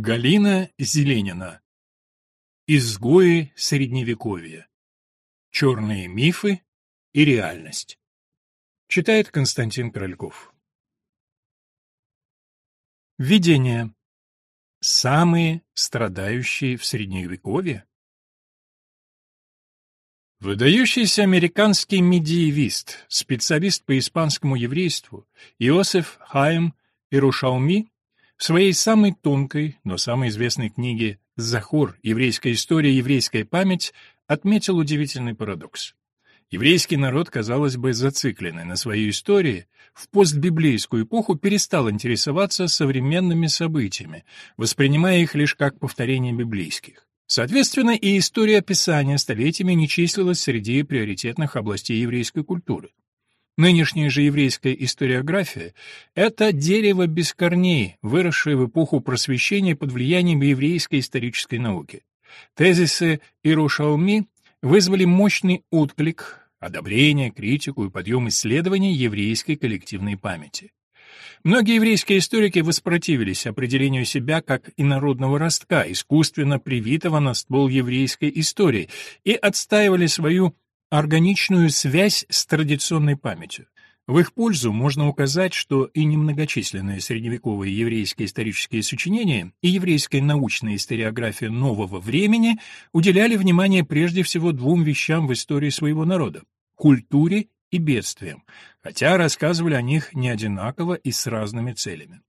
Галина Зеленина. Изгои Средневековья. Черные мифы и реальность. Читает Константин Корольков. Введение. Самые страдающие в Средневековье? Выдающийся американский медиевист, специалист по испанскому еврейству Иосиф Хайм Ирушалми в своей самой тонкой, но самой известной книге «Захор. Еврейская история. Еврейская память» отметил удивительный парадокс. Еврейский народ, казалось бы, зацикленный на своей истории, в постбиблейскую эпоху перестал интересоваться современными событиями, воспринимая их лишь как повторение библейских. Соответственно, и история Писания столетиями не числилась среди приоритетных областей еврейской культуры. Нынешняя же еврейская историография — это дерево без корней, выросшее в эпоху просвещения под влиянием еврейской исторической науки. Тезисы Ирушалми вызвали мощный отклик, одобрение, критику и подъем исследований еврейской коллективной памяти. Многие еврейские историки воспротивились определению себя как инородного ростка, искусственно привитого на ствол еврейской истории, и отстаивали свою органичную связь с традиционной памятью. В их пользу можно указать, что и немногочисленные средневековые еврейские исторические сочинения, и еврейская научная историография нового времени уделяли внимание прежде всего двум вещам в истории своего народа – культуре и бедствиям, хотя рассказывали о них не одинаково и с разными целями.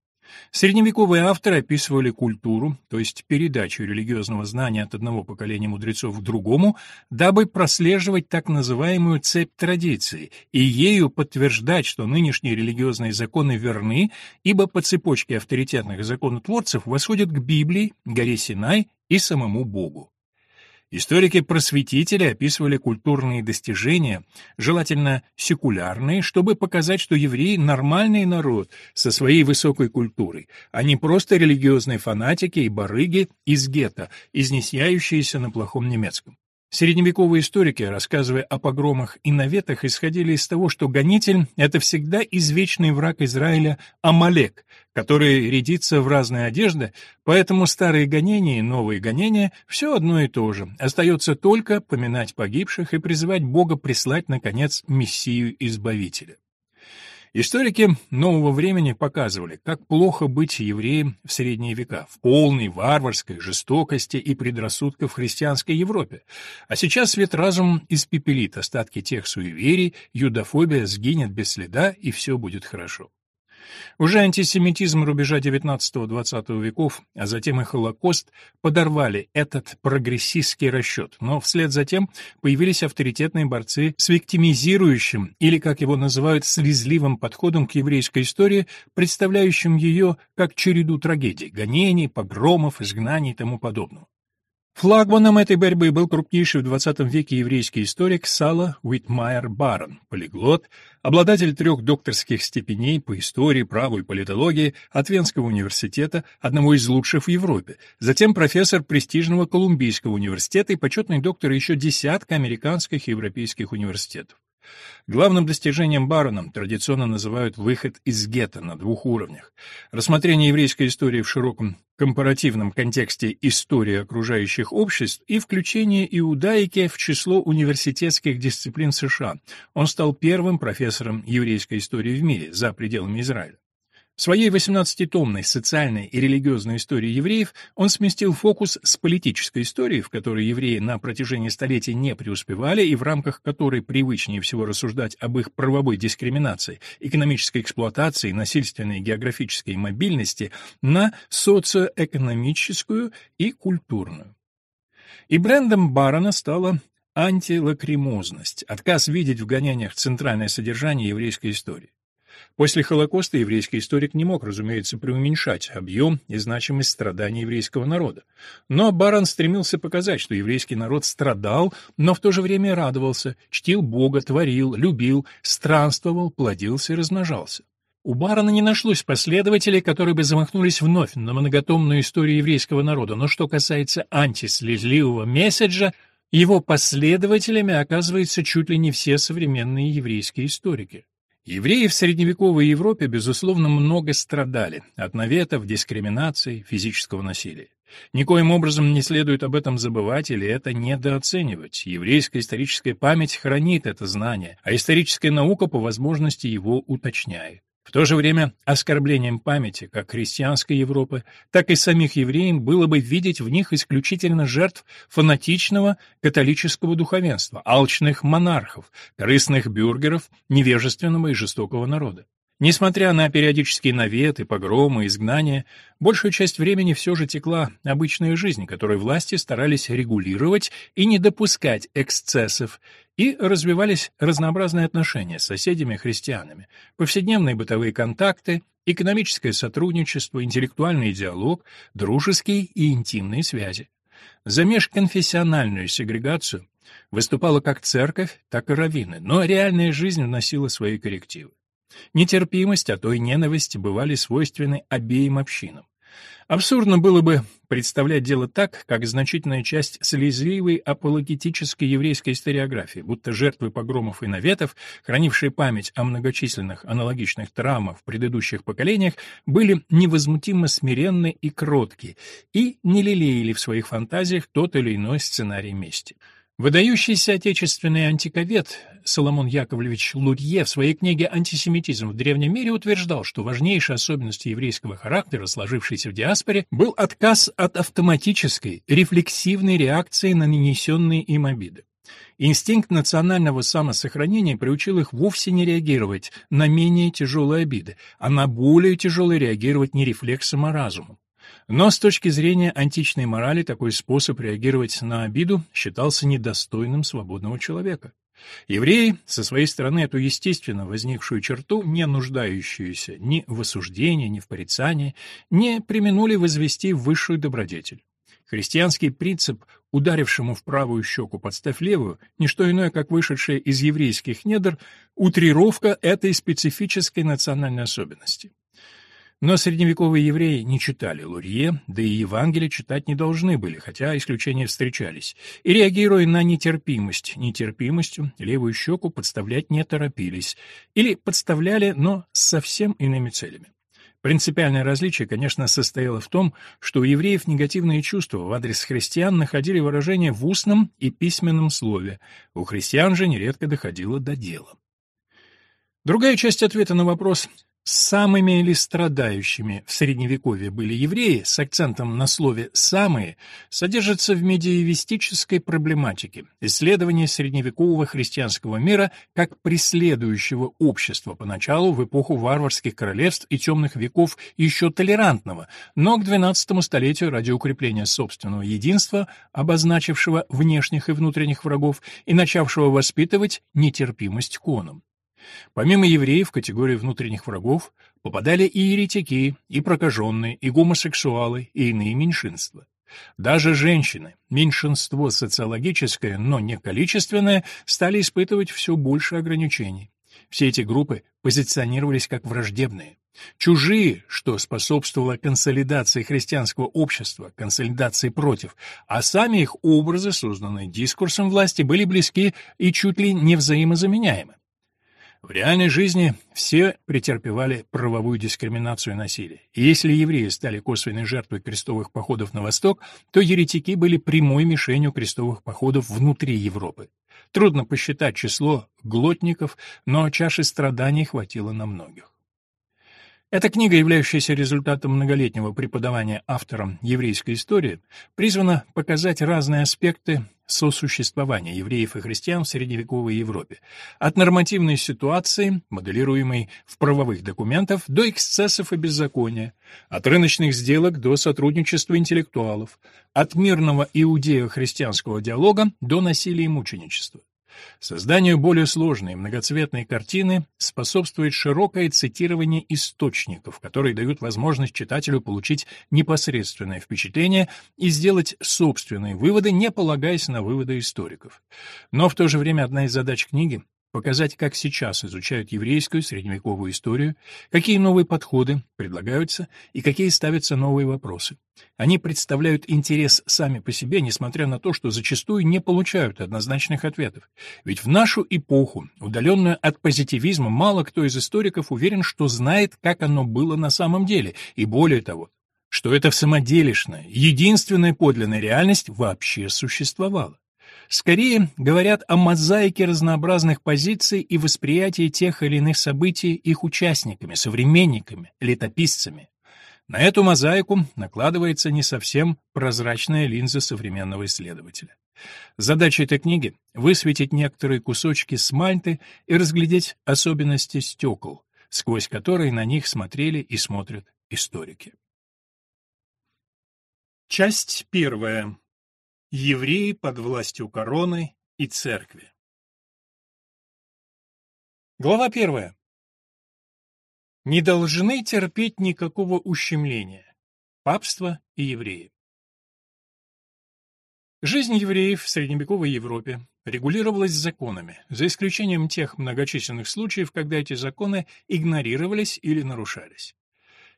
Средневековые авторы описывали культуру, то есть передачу религиозного знания от одного поколения мудрецов к другому, дабы прослеживать так называемую цепь традиций и ею подтверждать, что нынешние религиозные законы верны, ибо по цепочке авторитетных законотворцев восходят к Библии, горе Синай и самому Богу. Историки-просветители описывали культурные достижения, желательно секулярные, чтобы показать, что евреи — нормальный народ со своей высокой культурой, а не просто религиозные фанатики и барыги из гетто, изнесяющиеся на плохом немецком. Средневековые историки, рассказывая о погромах и наветах, исходили из того, что гонитель — это всегда извечный враг Израиля Амалек, который рядится в разные одежды, поэтому старые гонения и новые гонения — все одно и то же. Остается только поминать погибших и призывать Бога прислать, наконец, Мессию-Избавителя. Историки нового времени показывали, как плохо быть евреем в средние века, в полной варварской жестокости и предрассудках в христианской Европе. А сейчас свет разум испепелит остатки тех суеверий, юдофобия сгинет без следа, и все будет хорошо. Уже антисемитизм рубежа XIX-XX веков, а затем и Холокост подорвали этот прогрессистский расчет, но вслед за тем появились авторитетные борцы с виктимизирующим, или, как его называют, слезливым подходом к еврейской истории, представляющим ее как череду трагедий, гонений, погромов, изгнаний и тому подобного. Флагманом этой борьбы был крупнейший в XX веке еврейский историк Сала Уитмайер Барон, полиглот, обладатель трех докторских степеней по истории, праву и политологии от Венского университета, одного из лучших в Европе, затем профессор престижного Колумбийского университета и почетный доктор еще десятка американских и европейских университетов. Главным достижением Барона традиционно называют выход из гетто на двух уровнях. Рассмотрение еврейской истории в широком компаративном контексте истории окружающих обществ и включение иудаики в число университетских дисциплин США. Он стал первым профессором еврейской истории в мире за пределами Израиля. В своей 18-томной социальной и религиозной истории евреев он сместил фокус с политической истории, в которой евреи на протяжении столетий не преуспевали и в рамках которой привычнее всего рассуждать об их правовой дискриминации, экономической эксплуатации, насильственной географической мобильности, на социоэкономическую и культурную. И брендом Барона стала антилакримозность, отказ видеть в гонениях центральное содержание еврейской истории. После Холокоста еврейский историк не мог, разумеется, преуменьшать объем и значимость страданий еврейского народа. Но Барон стремился показать, что еврейский народ страдал, но в то же время радовался, чтил Бога, творил, любил, странствовал, плодился и размножался. У Барона не нашлось последователей, которые бы замахнулись вновь на многотомную историю еврейского народа, но что касается антислезливого месседжа, его последователями оказываются чуть ли не все современные еврейские историки. Евреи в средневековой Европе, безусловно, много страдали от наветов, дискриминации, физического насилия. Никоим образом не следует об этом забывать или это недооценивать. Еврейская историческая память хранит это знание, а историческая наука по возможности его уточняет. В то же время оскорблением памяти как христианской Европы, так и самих евреев было бы видеть в них исключительно жертв фанатичного католического духовенства, алчных монархов, корыстных бюргеров, невежественного и жестокого народа. Несмотря на периодические наветы, погромы, изгнания, большую часть времени все же текла обычная жизнь, которой власти старались регулировать и не допускать эксцессов, и развивались разнообразные отношения с соседями-христианами, повседневные бытовые контакты, экономическое сотрудничество, интеллектуальный диалог, дружеские и интимные связи. За межконфессиональную сегрегацию выступала как церковь, так и раввины, но реальная жизнь вносила свои коррективы. Нетерпимость, а то и ненависть бывали свойственны обеим общинам. Абсурдно было бы представлять дело так, как значительная часть слезливой апологетической еврейской историографии, будто жертвы погромов и наветов, хранившие память о многочисленных аналогичных травмах в предыдущих поколениях, были невозмутимо смиренны и кротки, и не лелеяли в своих фантазиях тот или иной сценарий мести. Выдающийся отечественный антиковед Соломон Яковлевич Лурье в своей книге «Антисемитизм в древнем мире» утверждал, что важнейшей особенностью еврейского характера, сложившейся в диаспоре, был отказ от автоматической, рефлексивной реакции на нанесенные им обиды. Инстинкт национального самосохранения приучил их вовсе не реагировать на менее тяжелые обиды, а на более тяжелые реагировать не рефлексом, а разумом. Но с точки зрения античной морали такой способ реагировать на обиду считался недостойным свободного человека. Евреи, со своей стороны, эту естественно возникшую черту, не нуждающуюся ни в осуждении, ни в порицании, не применули возвести высшую добродетель. Христианский принцип, ударившему в правую щеку подставь левую, не что иное, как вышедшая из еврейских недр, утрировка этой специфической национальной особенности. Но средневековые евреи не читали Лурье, да и Евангелие читать не должны были, хотя исключения встречались, и, реагируя на нетерпимость нетерпимостью, левую щеку подставлять не торопились, или подставляли, но с совсем иными целями. Принципиальное различие, конечно, состояло в том, что у евреев негативные чувства в адрес христиан находили выражение в устном и письменном слове, у христиан же нередко доходило до дела. Другая часть ответа на вопрос Самыми ли страдающими в Средневековье были евреи, с акцентом на слове «самые», содержится в медиевистической проблематике, исследование средневекового христианского мира как преследующего общества поначалу в эпоху варварских королевств и темных веков еще толерантного, но к XII столетию ради укрепления собственного единства, обозначившего внешних и внутренних врагов и начавшего воспитывать нетерпимость к онам. Помимо евреев в категорию внутренних врагов попадали и еретики, и прокаженные, и гомосексуалы, и иные меньшинства. Даже женщины, меньшинство социологическое, но не количественное, стали испытывать все больше ограничений. Все эти группы позиционировались как враждебные. Чужие, что способствовало консолидации христианского общества, консолидации против, а сами их образы, созданные дискурсом власти, были близки и чуть ли не взаимозаменяемы. В реальной жизни все претерпевали правовую дискриминацию и насилие. И если евреи стали косвенной жертвой крестовых походов на восток, то еретики были прямой мишенью крестовых походов внутри Европы. Трудно посчитать число глотников, но чаши страданий хватило на многих. Эта книга, являющаяся результатом многолетнего преподавания автором еврейской истории, призвана показать разные аспекты сосуществования евреев и христиан в средневековой Европе, от нормативной ситуации, моделируемой в правовых документах, до эксцессов и беззакония, от рыночных сделок до сотрудничества интеллектуалов, от мирного иудео-христианского диалога до насилия и мученичества. Созданию более сложной многоцветной картины способствует широкое цитирование источников, которые дают возможность читателю получить непосредственное впечатление и сделать собственные выводы, не полагаясь на выводы историков. Но в то же время одна из задач книги показать, как сейчас изучают еврейскую средневековую историю, какие новые подходы предлагаются и какие ставятся новые вопросы. Они представляют интерес сами по себе, несмотря на то, что зачастую не получают однозначных ответов. Ведь в нашу эпоху, удаленную от позитивизма, мало кто из историков уверен, что знает, как оно было на самом деле, и более того, что эта самоделишная, единственная подлинная реальность вообще существовала. Скорее, говорят о мозаике разнообразных позиций и восприятии тех или иных событий их участниками, современниками, летописцами. На эту мозаику накладывается не совсем прозрачная линза современного исследователя. Задача этой книги — высветить некоторые кусочки смальты и разглядеть особенности стекол, сквозь которые на них смотрели и смотрят историки. Часть первая. Евреи под властью короны и церкви. Глава первая. Не должны терпеть никакого ущемления. Папство и евреи. Жизнь евреев в средневековой Европе регулировалась законами, за исключением тех многочисленных случаев, когда эти законы игнорировались или нарушались.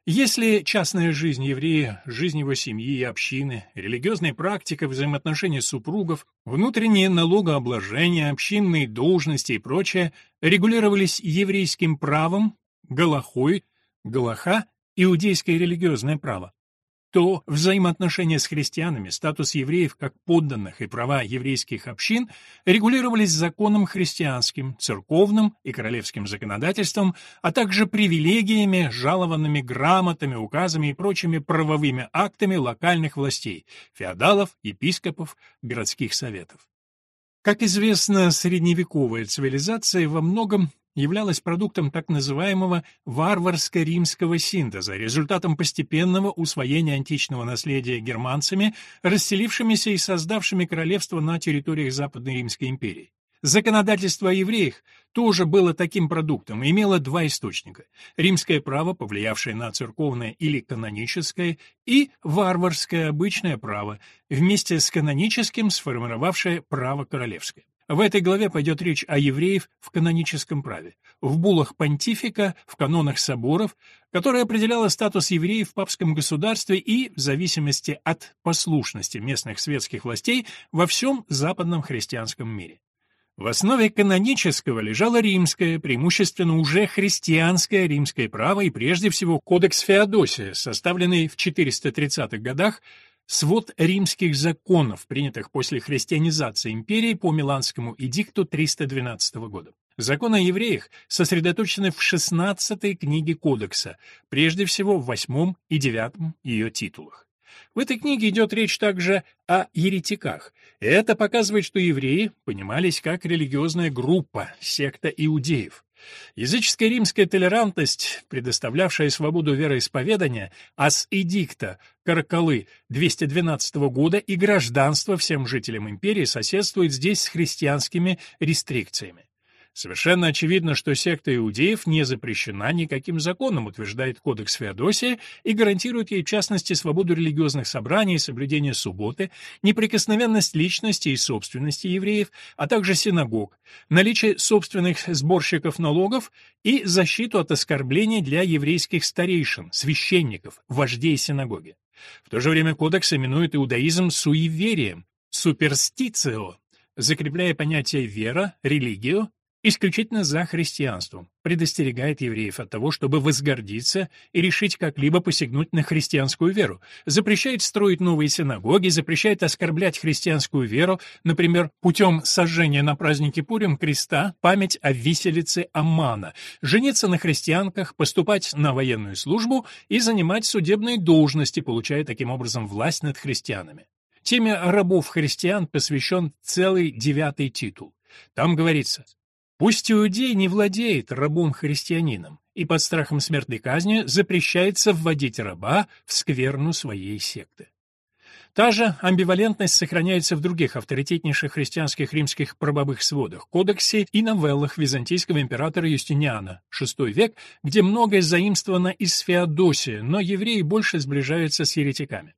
Если частная жизнь еврея, жизнь его семьи и общины, религиозная практика, взаимоотношения супругов, внутреннее налогообложение, общинные должности и прочее регулировались еврейским правом, галахой, галаха, иудейское религиозное право, то взаимоотношения с христианами, статус евреев как подданных и права еврейских общин регулировались законом христианским, церковным и королевским законодательством, а также привилегиями, жалованными грамотами, указами и прочими правовыми актами локальных властей, феодалов, епископов, городских советов. Как известно, средневековая цивилизация во многом являлась продуктом так называемого варварско-римского синтеза, результатом постепенного усвоения античного наследия германцами, расселившимися и создавшими королевство на территориях Западной Римской империи. Законодательство о евреях тоже было таким продуктом и имело два источника – римское право, повлиявшее на церковное или каноническое, и варварское обычное право, вместе с каноническим сформировавшее право королевское. В этой главе пойдет речь о евреев в каноническом праве, в буллах понтифика, в канонах соборов, которое определяло статус евреев в папском государстве и, в зависимости от послушности местных светских властей, во всем западном христианском мире. В основе канонического лежало римское, преимущественно уже христианское римское право и прежде всего кодекс Феодосия, составленный в 430-х годах Свод римских законов, принятых после христианизации империи по Миланскому эдикту 312 года. Законы о евреях сосредоточены в 16-й книге Кодекса, прежде всего в 8 и 9 ее титулах. В этой книге идет речь также о еретиках. Это показывает, что евреи понимались как религиозная группа, секта иудеев. Языческая римская толерантность, предоставлявшая свободу вероисповедания, ас эдикта Каракалы 212 года и гражданство всем жителям империи соседствует здесь с христианскими рестрикциями. Совершенно очевидно, что секта иудеев не запрещена никаким законом, утверждает Кодекс Феодосия, и гарантирует ей, в частности, свободу религиозных собраний, соблюдение субботы, неприкосновенность личности и собственности евреев, а также синагог, наличие собственных сборщиков налогов и защиту от оскорблений для еврейских старейшин, священников, вождей синагоги. В то же время Кодекс именует иудаизм суеверием, суперстицио, закрепляя понятие «вера», «религию» исключительно за христианством, предостерегает евреев от того, чтобы возгордиться и решить как-либо посягнуть на христианскую веру, запрещает строить новые синагоги, запрещает оскорблять христианскую веру, например, путем сожжения на празднике Пурим креста память о виселице Аммана, жениться на христианках, поступать на военную службу и занимать судебные должности, получая таким образом власть над христианами. Теме рабов-христиан посвящен целый девятый титул. Там говорится Пусть иудей не владеет рабом-христианином, и под страхом смертной казни запрещается вводить раба в скверну своей секты. Та же амбивалентность сохраняется в других авторитетнейших христианских римских правовых сводах, кодексе и новеллах византийского императора Юстиниана, VI век, где многое заимствовано из Феодосия, но евреи больше сближаются с еретиками.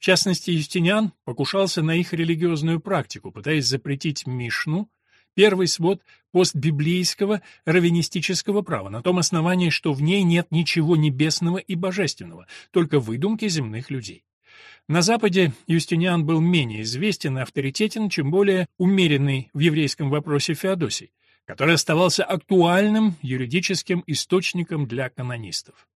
В частности, Юстиниан покушался на их религиозную практику, пытаясь запретить Мишну, первый свод постбиблейского раввинистического права, на том основании, что в ней нет ничего небесного и божественного, только выдумки земных людей. На Западе Юстиниан был менее известен и авторитетен, чем более умеренный в еврейском вопросе Феодосий, который оставался актуальным юридическим источником для канонистов.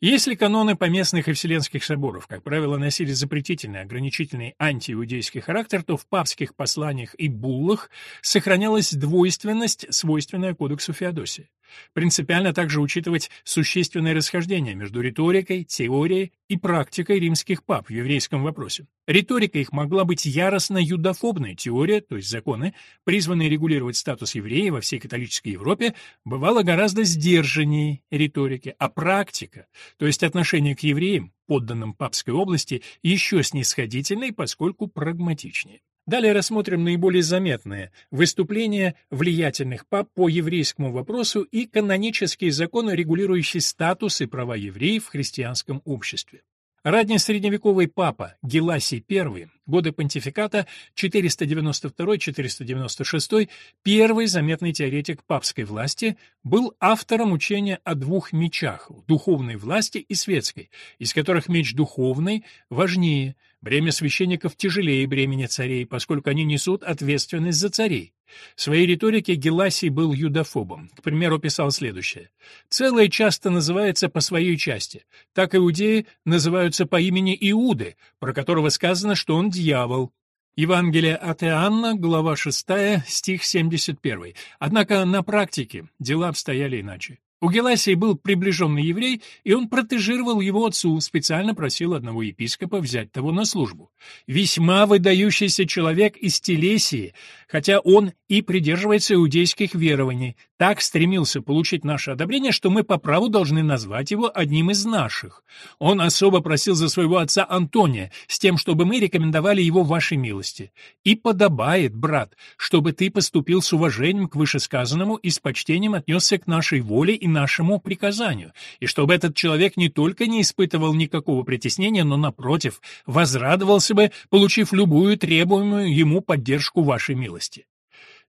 Если каноны поместных и вселенских соборов, как правило, носили запретительный, ограничительный антииудейский характер, то в папских посланиях и буллах сохранялась двойственность, свойственная кодексу Феодосия. Принципиально также учитывать существенное расхождение между риторикой, теорией и практикой римских пап в еврейском вопросе. Риторика их могла быть яростно юдофобной, теория, то есть законы, призванные регулировать статус еврея во всей католической Европе, бывала гораздо сдержаннее риторики, а практика, то есть отношение к евреям, подданным папской области, еще снисходительной, поскольку прагматичнее. Далее рассмотрим наиболее заметные выступления влиятельных пап по еврейскому вопросу и канонические законы, регулирующие статус и права евреев в христианском обществе. Ранний средневековый папа Геласий I, годы понтификата 492-496, первый заметный теоретик папской власти, был автором учения о двух мечах – духовной власти и светской, из которых меч духовный важнее – Бремя священников тяжелее бремени царей, поскольку они несут ответственность за царей. В своей риторике Геласий был юдофобом. К примеру, писал следующее. «Целое часто называется по своей части. Так иудеи называются по имени Иуды, про которого сказано, что он дьявол. Евангелие от Иоанна, глава 6, стих 71. Однако на практике дела обстояли иначе. У Геласии был приближенный еврей, и он протежировал его отцу, специально просил одного епископа взять того на службу. Весьма выдающийся человек из Телесии, хотя он и придерживается иудейских верований, так стремился получить наше одобрение, что мы по праву должны назвать его одним из наших. Он особо просил за своего отца Антония, с тем, чтобы мы рекомендовали его вашей милости. И подобает, брат, чтобы ты поступил с уважением к вышесказанному и с почтением отнесся к нашей воле и нашему приказанию, и чтобы этот человек не только не испытывал никакого притеснения, но, напротив, возрадовался бы, получив любую требуемую ему поддержку вашей милости.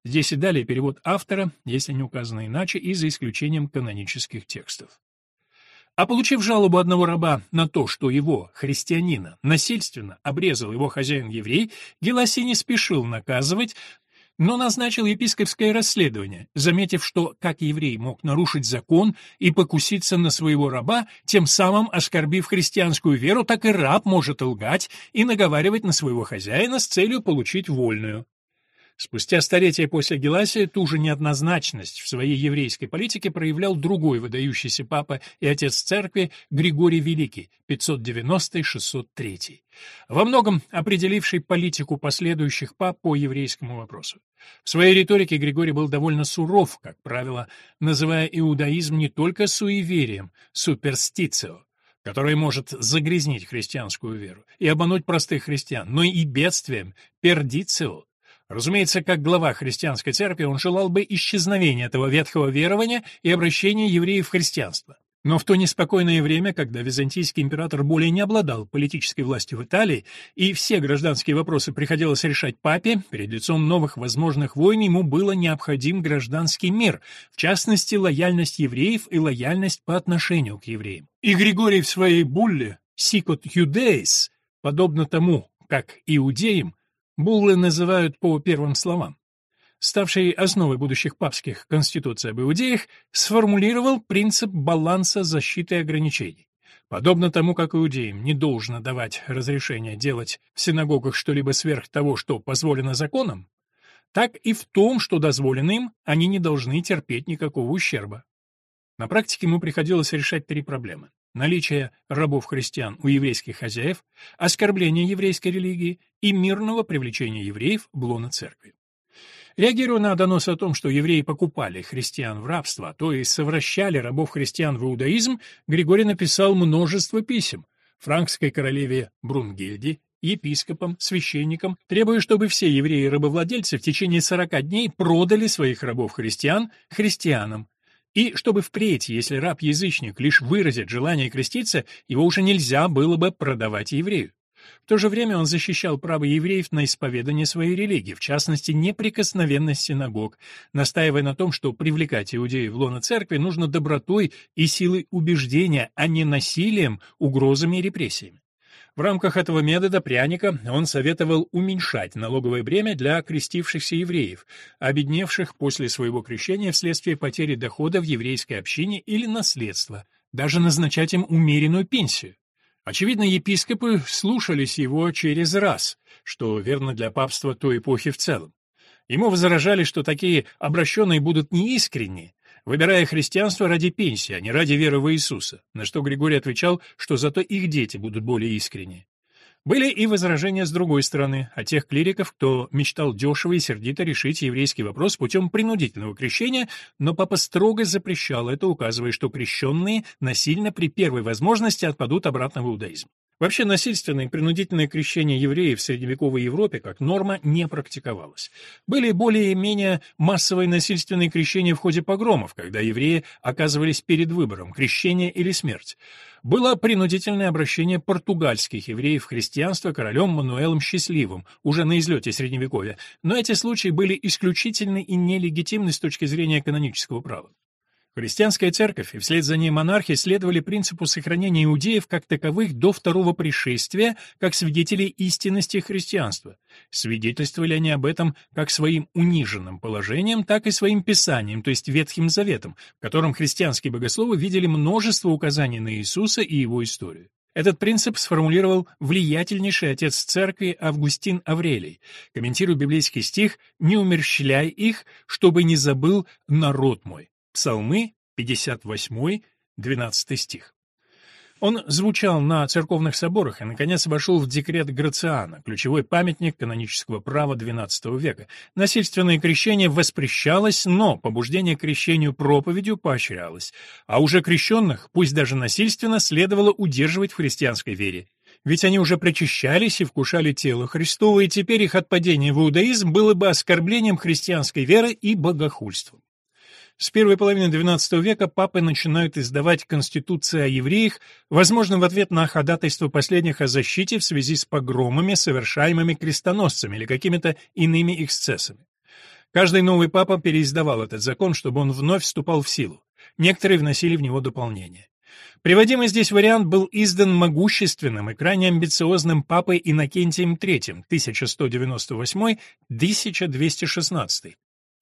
Здесь и далее перевод автора, если не указано иначе, и за исключением канонических текстов. А получив жалобу одного раба на то, что его, христианина, насильственно обрезал его хозяин-еврей, Геласий не спешил наказывать, но назначил епископское расследование, заметив, что как еврей мог нарушить закон и покуситься на своего раба, тем самым оскорбив христианскую веру, так и раб может лгать и наговаривать на своего хозяина с целью получить вольную. Спустя столетия после Геласия ту же неоднозначность в своей еврейской политике проявлял другой выдающийся папа и отец церкви Григорий Великий, 590-603, во многом определивший политику последующих пап по еврейскому вопросу. В своей риторике Григорий был довольно суров, как правило, называя иудаизм не только суеверием, суперстицио, которое может загрязнить христианскую веру и обмануть простых христиан, но и бедствием, пердицио, Разумеется, как глава христианской церкви он желал бы исчезновения этого ветхого верования и обращения евреев в христианство. Но в то неспокойное время, когда византийский император более не обладал политической властью в Италии, и все гражданские вопросы приходилось решать папе, перед лицом новых возможных войн ему было необходим гражданский мир, в частности, лояльность евреев и лояльность по отношению к евреям. И Григорий в своей булле «Сикот Юдеис», подобно тому, как иудеям, Буллы называют по первым словам. Ставший основой будущих папских конституций об иудеях, сформулировал принцип баланса защиты и ограничений. Подобно тому, как иудеям не должно давать разрешения делать в синагогах что-либо сверх того, что позволено законом, так и в том, что дозволено им, они не должны терпеть никакого ущерба. На практике ему приходилось решать три проблемы наличие рабов-христиан у еврейских хозяев, оскорбление еврейской религии и мирного привлечения евреев в лоно церкви. Реагируя на доносы о том, что евреи покупали христиан в рабство, то есть совращали рабов-христиан в иудаизм, Григорий написал множество писем франкской королеве Брунгильде, епископам, священникам, требуя, чтобы все евреи-рабовладельцы в течение 40 дней продали своих рабов-христиан христианам, и чтобы впредь, если раб-язычник лишь выразит желание креститься, его уже нельзя было бы продавать еврею. В то же время он защищал право евреев на исповедание своей религии, в частности, неприкосновенность синагог, настаивая на том, что привлекать иудеев в лоно церкви нужно добротой и силой убеждения, а не насилием, угрозами и репрессиями. В рамках этого метода пряника он советовал уменьшать налоговое бремя для крестившихся евреев, обедневших после своего крещения вследствие потери дохода в еврейской общине или наследства, даже назначать им умеренную пенсию. Очевидно, епископы слушались его через раз, что верно для папства той эпохи в целом. Ему возражали, что такие обращенные будут неискренни, выбирая христианство ради пенсии, а не ради веры в Иисуса, на что Григорий отвечал, что зато их дети будут более искренни. Были и возражения с другой стороны, от тех клириков, кто мечтал дешево и сердито решить еврейский вопрос путем принудительного крещения, но папа строго запрещал это, указывая, что крещенные насильно при первой возможности отпадут обратно в иудаизм. Вообще насильственное и принудительное крещение евреев в средневековой Европе как норма не практиковалось. Были более-менее массовые насильственные крещения в ходе погромов, когда евреи оказывались перед выбором – крещение или смерть. Было принудительное обращение португальских евреев в христианство королем Мануэлом Счастливым, уже на излете Средневековья, но эти случаи были исключительны и нелегитимны с точки зрения канонического права. Христианская церковь и вслед за ней монархи следовали принципу сохранения иудеев как таковых до второго пришествия, как свидетелей истинности христианства. Свидетельствовали они об этом как своим униженным положением, так и своим писанием, то есть Ветхим Заветом, в котором христианские богословы видели множество указаний на Иисуса и его историю. Этот принцип сформулировал влиятельнейший отец церкви Августин Аврелий, комментируя библейский стих «Не умерщвляй их, чтобы не забыл народ мой». Псалмы, 58, 12 стих. Он звучал на церковных соборах и, наконец, вошел в декрет Грациана, ключевой памятник канонического права XII века. Насильственное крещение воспрещалось, но побуждение к крещению проповедью поощрялось, а уже крещенных, пусть даже насильственно, следовало удерживать в христианской вере. Ведь они уже причащались и вкушали тело Христово, и теперь их отпадение в иудаизм было бы оскорблением христианской веры и богохульством. С первой половины XII века папы начинают издавать конституции о евреях, возможно, в ответ на ходатайство последних о защите в связи с погромами, совершаемыми крестоносцами или какими-то иными эксцессами. Каждый новый папа переиздавал этот закон, чтобы он вновь вступал в силу. Некоторые вносили в него дополнения. Приводимый здесь вариант был издан могущественным и крайне амбициозным папой Иннокентием III 1198-1216,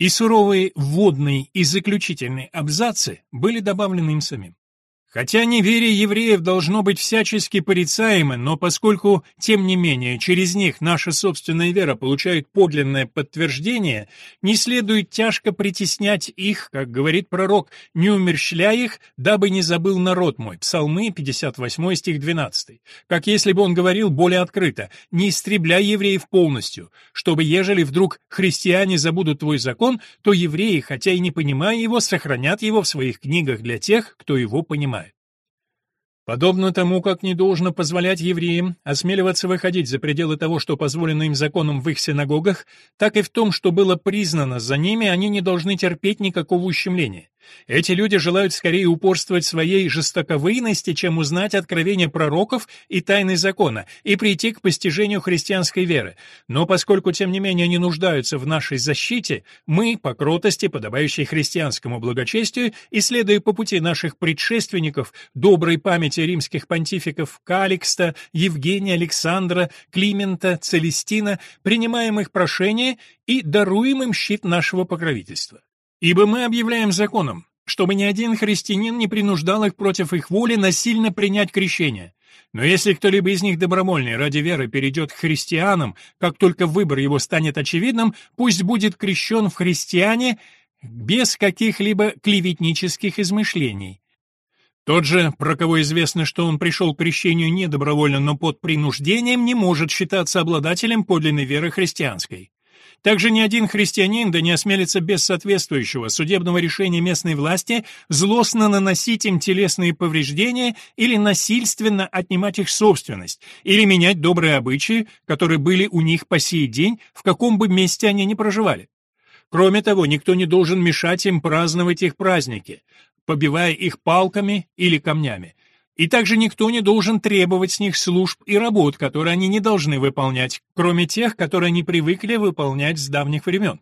и суровые вводные и заключительные абзацы были добавлены им самим. Хотя неверие евреев должно быть всячески порицаемо, но поскольку, тем не менее, через них наша собственная вера получает подлинное подтверждение, не следует тяжко притеснять их, как говорит пророк, не умерщвляй их, дабы не забыл народ мой. Псалмы, 58 стих 12. Как если бы он говорил более открыто, не истребляй евреев полностью, чтобы, ежели вдруг христиане забудут твой закон, то евреи, хотя и не понимая его, сохранят его в своих книгах для тех, кто его понимает. Подобно тому, как не должно позволять евреям осмеливаться выходить за пределы того, что позволено им законом в их синагогах, так и в том, что было признано за ними, они не должны терпеть никакого ущемления. Эти люди желают скорее упорствовать своей жестоковыйности, чем узнать откровения пророков и тайны закона, и прийти к постижению христианской веры. Но поскольку, тем не менее, они нуждаются в нашей защите, мы, по кротости, подобающей христианскому благочестию, и следуя по пути наших предшественников, доброй памяти римских понтификов Каликста, Евгения, Александра, Климента, Целестина, принимаем их прошение и даруем им щит нашего покровительства. Ибо мы объявляем законом, чтобы ни один христианин не принуждал их против их воли насильно принять крещение. Но если кто-либо из них добровольно ради веры перейдет к христианам, как только выбор его станет очевидным, пусть будет крещен в христиане без каких-либо клеветнических измышлений. Тот же, про кого известно, что он пришел к крещению не добровольно, но под принуждением, не может считаться обладателем подлинной веры христианской. Также ни один христианин да не осмелится без соответствующего судебного решения местной власти злостно наносить им телесные повреждения или насильственно отнимать их собственность, или менять добрые обычаи, которые были у них по сей день, в каком бы месте они ни проживали. Кроме того, никто не должен мешать им праздновать их праздники, побивая их палками или камнями. И также никто не должен требовать с них служб и работ, которые они не должны выполнять, кроме тех, которые они привыкли выполнять с давних времен.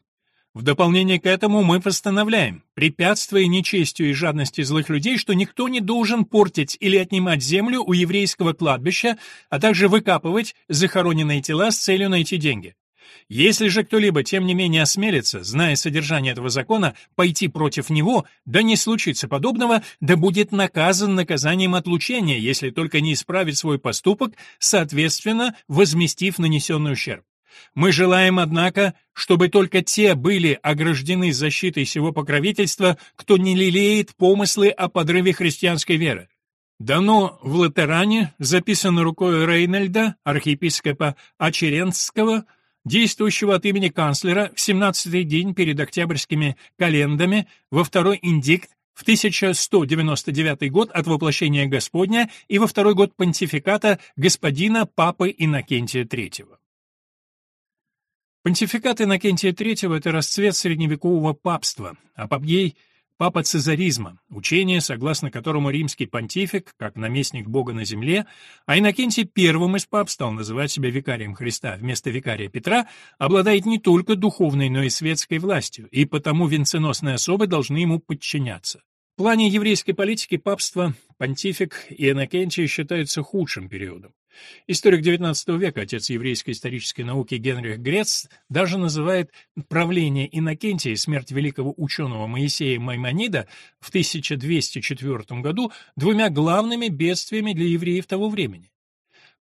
В дополнение к этому мы постановляем, препятствуя нечестию и жадности злых людей, что никто не должен портить или отнимать землю у еврейского кладбища, а также выкапывать захороненные тела с целью найти деньги. Если же кто-либо, тем не менее, осмелится, зная содержание этого закона, пойти против него, да не случится подобного, да будет наказан наказанием отлучения, если только не исправит свой поступок, соответственно, возместив нанесенный ущерб. Мы желаем, однако, чтобы только те были ограждены защитой сего покровительства, кто не лелеет помыслы о подрыве христианской веры. Дано в Латеране, записано рукой Рейнольда, архиепископа Очеренского, действующего от имени канцлера в 17-й день перед октябрьскими календами, во второй индикт в 1199 год от воплощения Господня и во второй год понтификата господина Папы Иннокентия III. Понтификат Иннокентия III — это расцвет средневекового папства, апогей папа цезаризма, учение, согласно которому римский понтифик, как наместник Бога на земле, а Иннокентий первым из пап стал называть себя викарием Христа вместо викария Петра, обладает не только духовной, но и светской властью, и потому венценосные особы должны ему подчиняться. В плане еврейской политики папства понтифик и Иннокентий считаются худшим периодом. Историк XIX века, отец еврейской исторической науки Генрих Грец, даже называет правление Иннокентия и смерть великого ученого Моисея Маймонида в 1204 году двумя главными бедствиями для евреев того времени.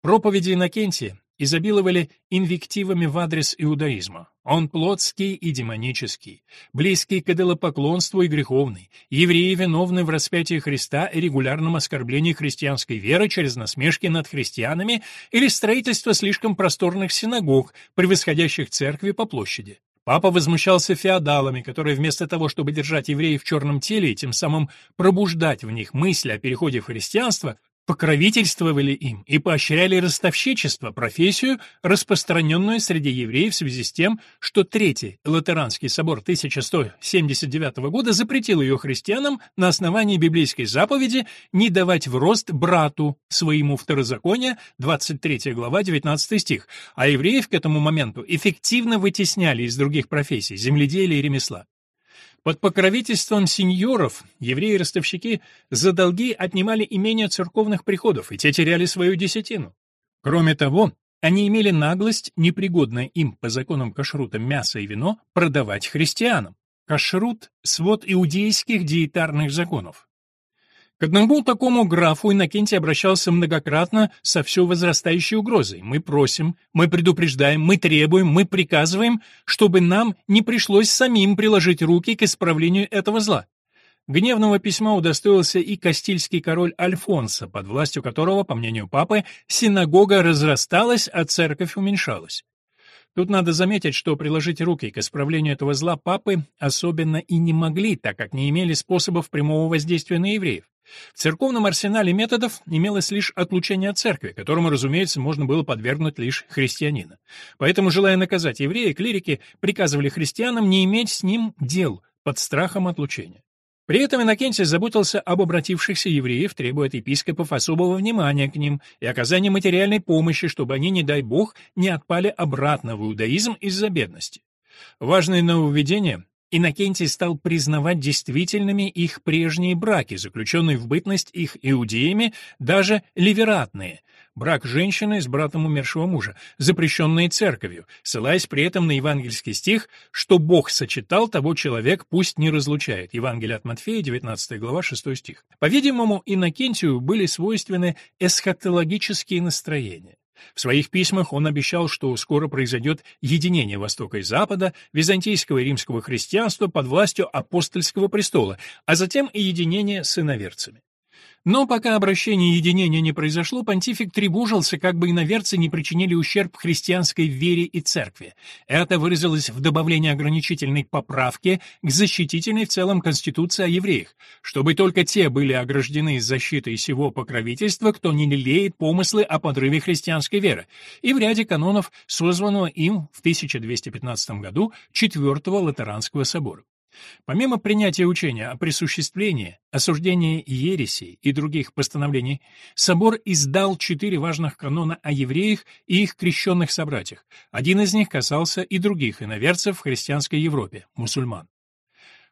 Проповеди Иннокентия изобиловали инвективами в адрес иудаизма. Он плотский и демонический, близкий к идолопоклонству и греховный. Евреи виновны в распятии Христа и регулярном оскорблении христианской веры через насмешки над христианами или строительство слишком просторных синагог, превосходящих церкви по площади. Папа возмущался феодалами, которые вместо того, чтобы держать евреев в черном теле и тем самым пробуждать в них мысли о переходе в христианство, покровительствовали им и поощряли ростовщичество, профессию, распространенную среди евреев в связи с тем, что Третий Латеранский собор 1179 года запретил ее христианам на основании библейской заповеди не давать в рост брату своему второзакония, 23 глава, 19 стих, а евреев к этому моменту эффективно вытесняли из других профессий, земледелия и ремесла. Под покровительством сеньоров евреи-ростовщики за долги отнимали имения церковных приходов, и те теряли свою десятину. Кроме того, они имели наглость, непригодное им по законам кашрута мясо и вино, продавать христианам. Кашрут — свод иудейских диетарных законов. К одному такому графу Иннокентий обращался многократно со все возрастающей угрозой. Мы просим, мы предупреждаем, мы требуем, мы приказываем, чтобы нам не пришлось самим приложить руки к исправлению этого зла. Гневного письма удостоился и Кастильский король Альфонсо, под властью которого, по мнению папы, синагога разрасталась, а церковь уменьшалась. Тут надо заметить, что приложить руки к исправлению этого зла папы особенно и не могли, так как не имели способов прямого воздействия на евреев. В церковном арсенале методов имелось лишь отлучение от церкви, которому, разумеется, можно было подвергнуть лишь христианина. Поэтому, желая наказать еврея, клирики приказывали христианам не иметь с ним дел под страхом отлучения. При этом Иннокентий заботился об обратившихся евреев, требуя от епископов особого внимания к ним и оказания материальной помощи, чтобы они, не дай бог, не отпали обратно в иудаизм из-за бедности. Важное нововведение Иннокентий стал признавать действительными их прежние браки, заключенные в бытность их иудеями, даже ливератные, брак женщины с братом умершего мужа, запрещенные церковью, ссылаясь при этом на евангельский стих, что Бог сочетал, того человек пусть не разлучает. Евангелие от Матфея, 19 глава, 6 стих. По-видимому, Иннокентию были свойственны эсхатологические настроения. В своих письмах он обещал, что скоро произойдет единение Востока и Запада, византийского и римского христианства под властью апостольского престола, а затем и единение с иноверцами. Но пока обращение единения не произошло, понтифик тревожился, как бы иноверцы не причинили ущерб христианской вере и церкви. Это выразилось в добавлении ограничительной поправки к защитительной в целом Конституции о евреях, чтобы только те были ограждены защитой сего покровительства, кто не лелеет помыслы о подрыве христианской веры, и в ряде канонов, созванного им в 1215 году Четвертого Латеранского собора. Помимо принятия учения о присуществлении, осуждении ересей и других постановлений, собор издал четыре важных канона о евреях и их крещенных собратьях. Один из них касался и других иноверцев в христианской Европе, мусульман.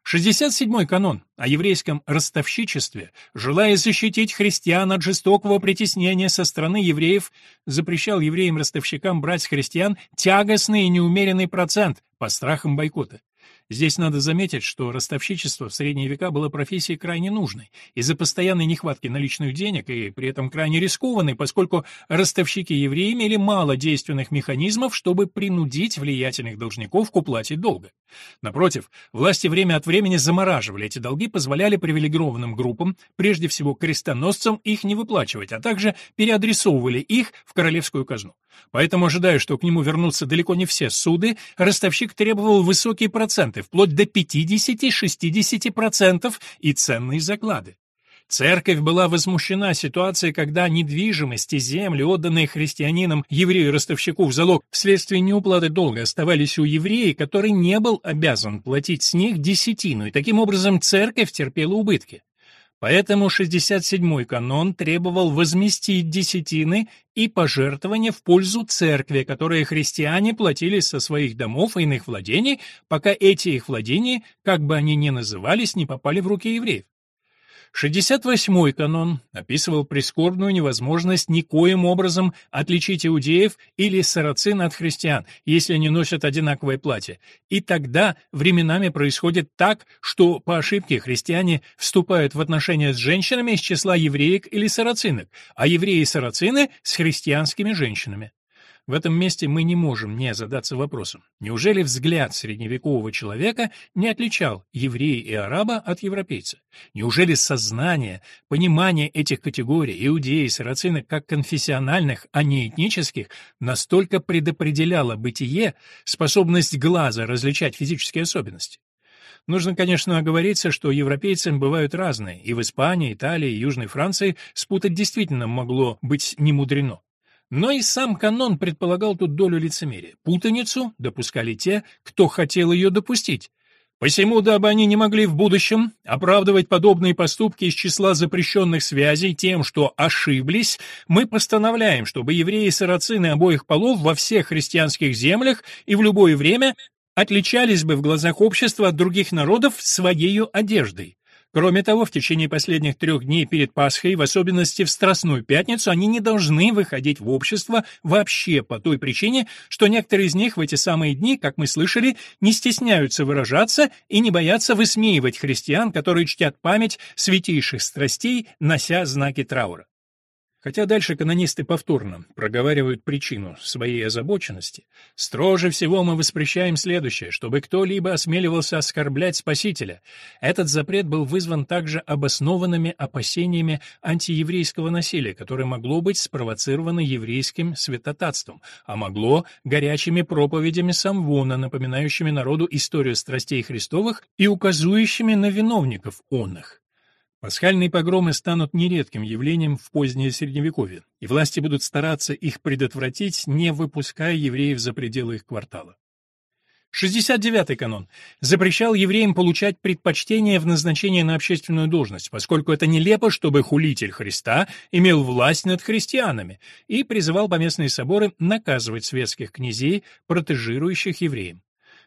67-й канон о еврейском ростовщичестве, желая защитить христиан от жестокого притеснения со стороны евреев, запрещал евреям-ростовщикам брать с христиан тягостный и неумеренный процент по страхам бойкота. Здесь надо заметить, что ростовщичество в средние века было профессией крайне нужной, из-за постоянной нехватки наличных денег и при этом крайне рискованной, поскольку ростовщики-евреи имели мало действенных механизмов, чтобы принудить влиятельных должников к уплате долга. Напротив, власти время от времени замораживали эти долги, позволяли привилегированным группам, прежде всего крестоносцам, их не выплачивать, а также переадресовывали их в королевскую казну. Поэтому, ожидая, что к нему вернутся далеко не все суды, ростовщик требовал высокие проценты, вплоть до 50-60% и ценные заклады. Церковь была возмущена ситуацией, когда недвижимость и земли, отданные христианинам еврею-ростовщику в залог вследствие неуплаты долга, оставались у еврея, который не был обязан платить с них десятину, и таким образом церковь терпела убытки. Поэтому 67-й канон требовал возместить десятины и пожертвования в пользу церкви, которые христиане платили со своих домов и иных владений, пока эти их владения, как бы они ни назывались, не попали в руки евреев. 68-й канон описывал прискорбную невозможность никоим образом отличить иудеев или сарацин от христиан, если они носят одинаковое платье. И тогда временами происходит так, что по ошибке христиане вступают в отношения с женщинами из числа евреек или сарацинок, а евреи и сарацины с христианскими женщинами. В этом месте мы не можем не задаться вопросом, неужели взгляд средневекового человека не отличал еврея и араба от европейца? Неужели сознание, понимание этих категорий, иудеи сарацины как конфессиональных, а не этнических, настолько предопределяло бытие, способность глаза различать физические особенности? Нужно, конечно, оговориться, что европейцы бывают разные, и в Испании, Италии Южной Франции спутать действительно могло быть немудрено. Но и сам канон предполагал тут долю лицемерия. Путаницу допускали те, кто хотел ее допустить. Посему, дабы они не могли в будущем оправдывать подобные поступки из числа запрещенных связей тем, что ошиблись, мы постановляем, чтобы евреи и сарацины обоих полов во всех христианских землях и в любое время отличались бы в глазах общества от других народов своей одеждой. Кроме того, в течение последних трех дней перед Пасхой, в особенности в Страстную Пятницу, они не должны выходить в общество вообще по той причине, что некоторые из них в эти самые дни, как мы слышали, не стесняются выражаться и не боятся высмеивать христиан, которые чтят память святейших страстей, нося знаки траура. Хотя дальше канонисты повторно проговаривают причину своей озабоченности, строже всего мы воспрещаем следующее, чтобы кто-либо осмеливался оскорблять Спасителя. Этот запрет был вызван также обоснованными опасениями антиеврейского насилия, которое могло быть спровоцировано еврейским святотатством, а могло горячими проповедями Самвона, напоминающими народу историю страстей Христовых и указующими на виновников онных. Пасхальные погромы станут нередким явлением в позднее Средневековье, и власти будут стараться их предотвратить, не выпуская евреев за пределы их квартала. 69-й канон запрещал евреям получать предпочтение в назначении на общественную должность, поскольку это нелепо, чтобы хулитель Христа имел власть над христианами, и призывал поместные соборы наказывать светских князей, протежирующих евреям.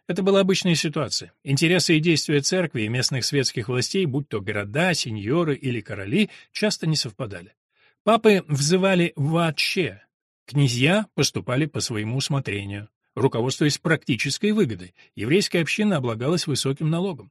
Это была обычная ситуация. Интересы и действия церкви и местных светских властей, будь то города, сеньоры или короли, часто не совпадали. Папы взывали «ваще», князья поступали по своему усмотрению. Руководствуясь практической выгодой, еврейская община облагалась высоким налогом.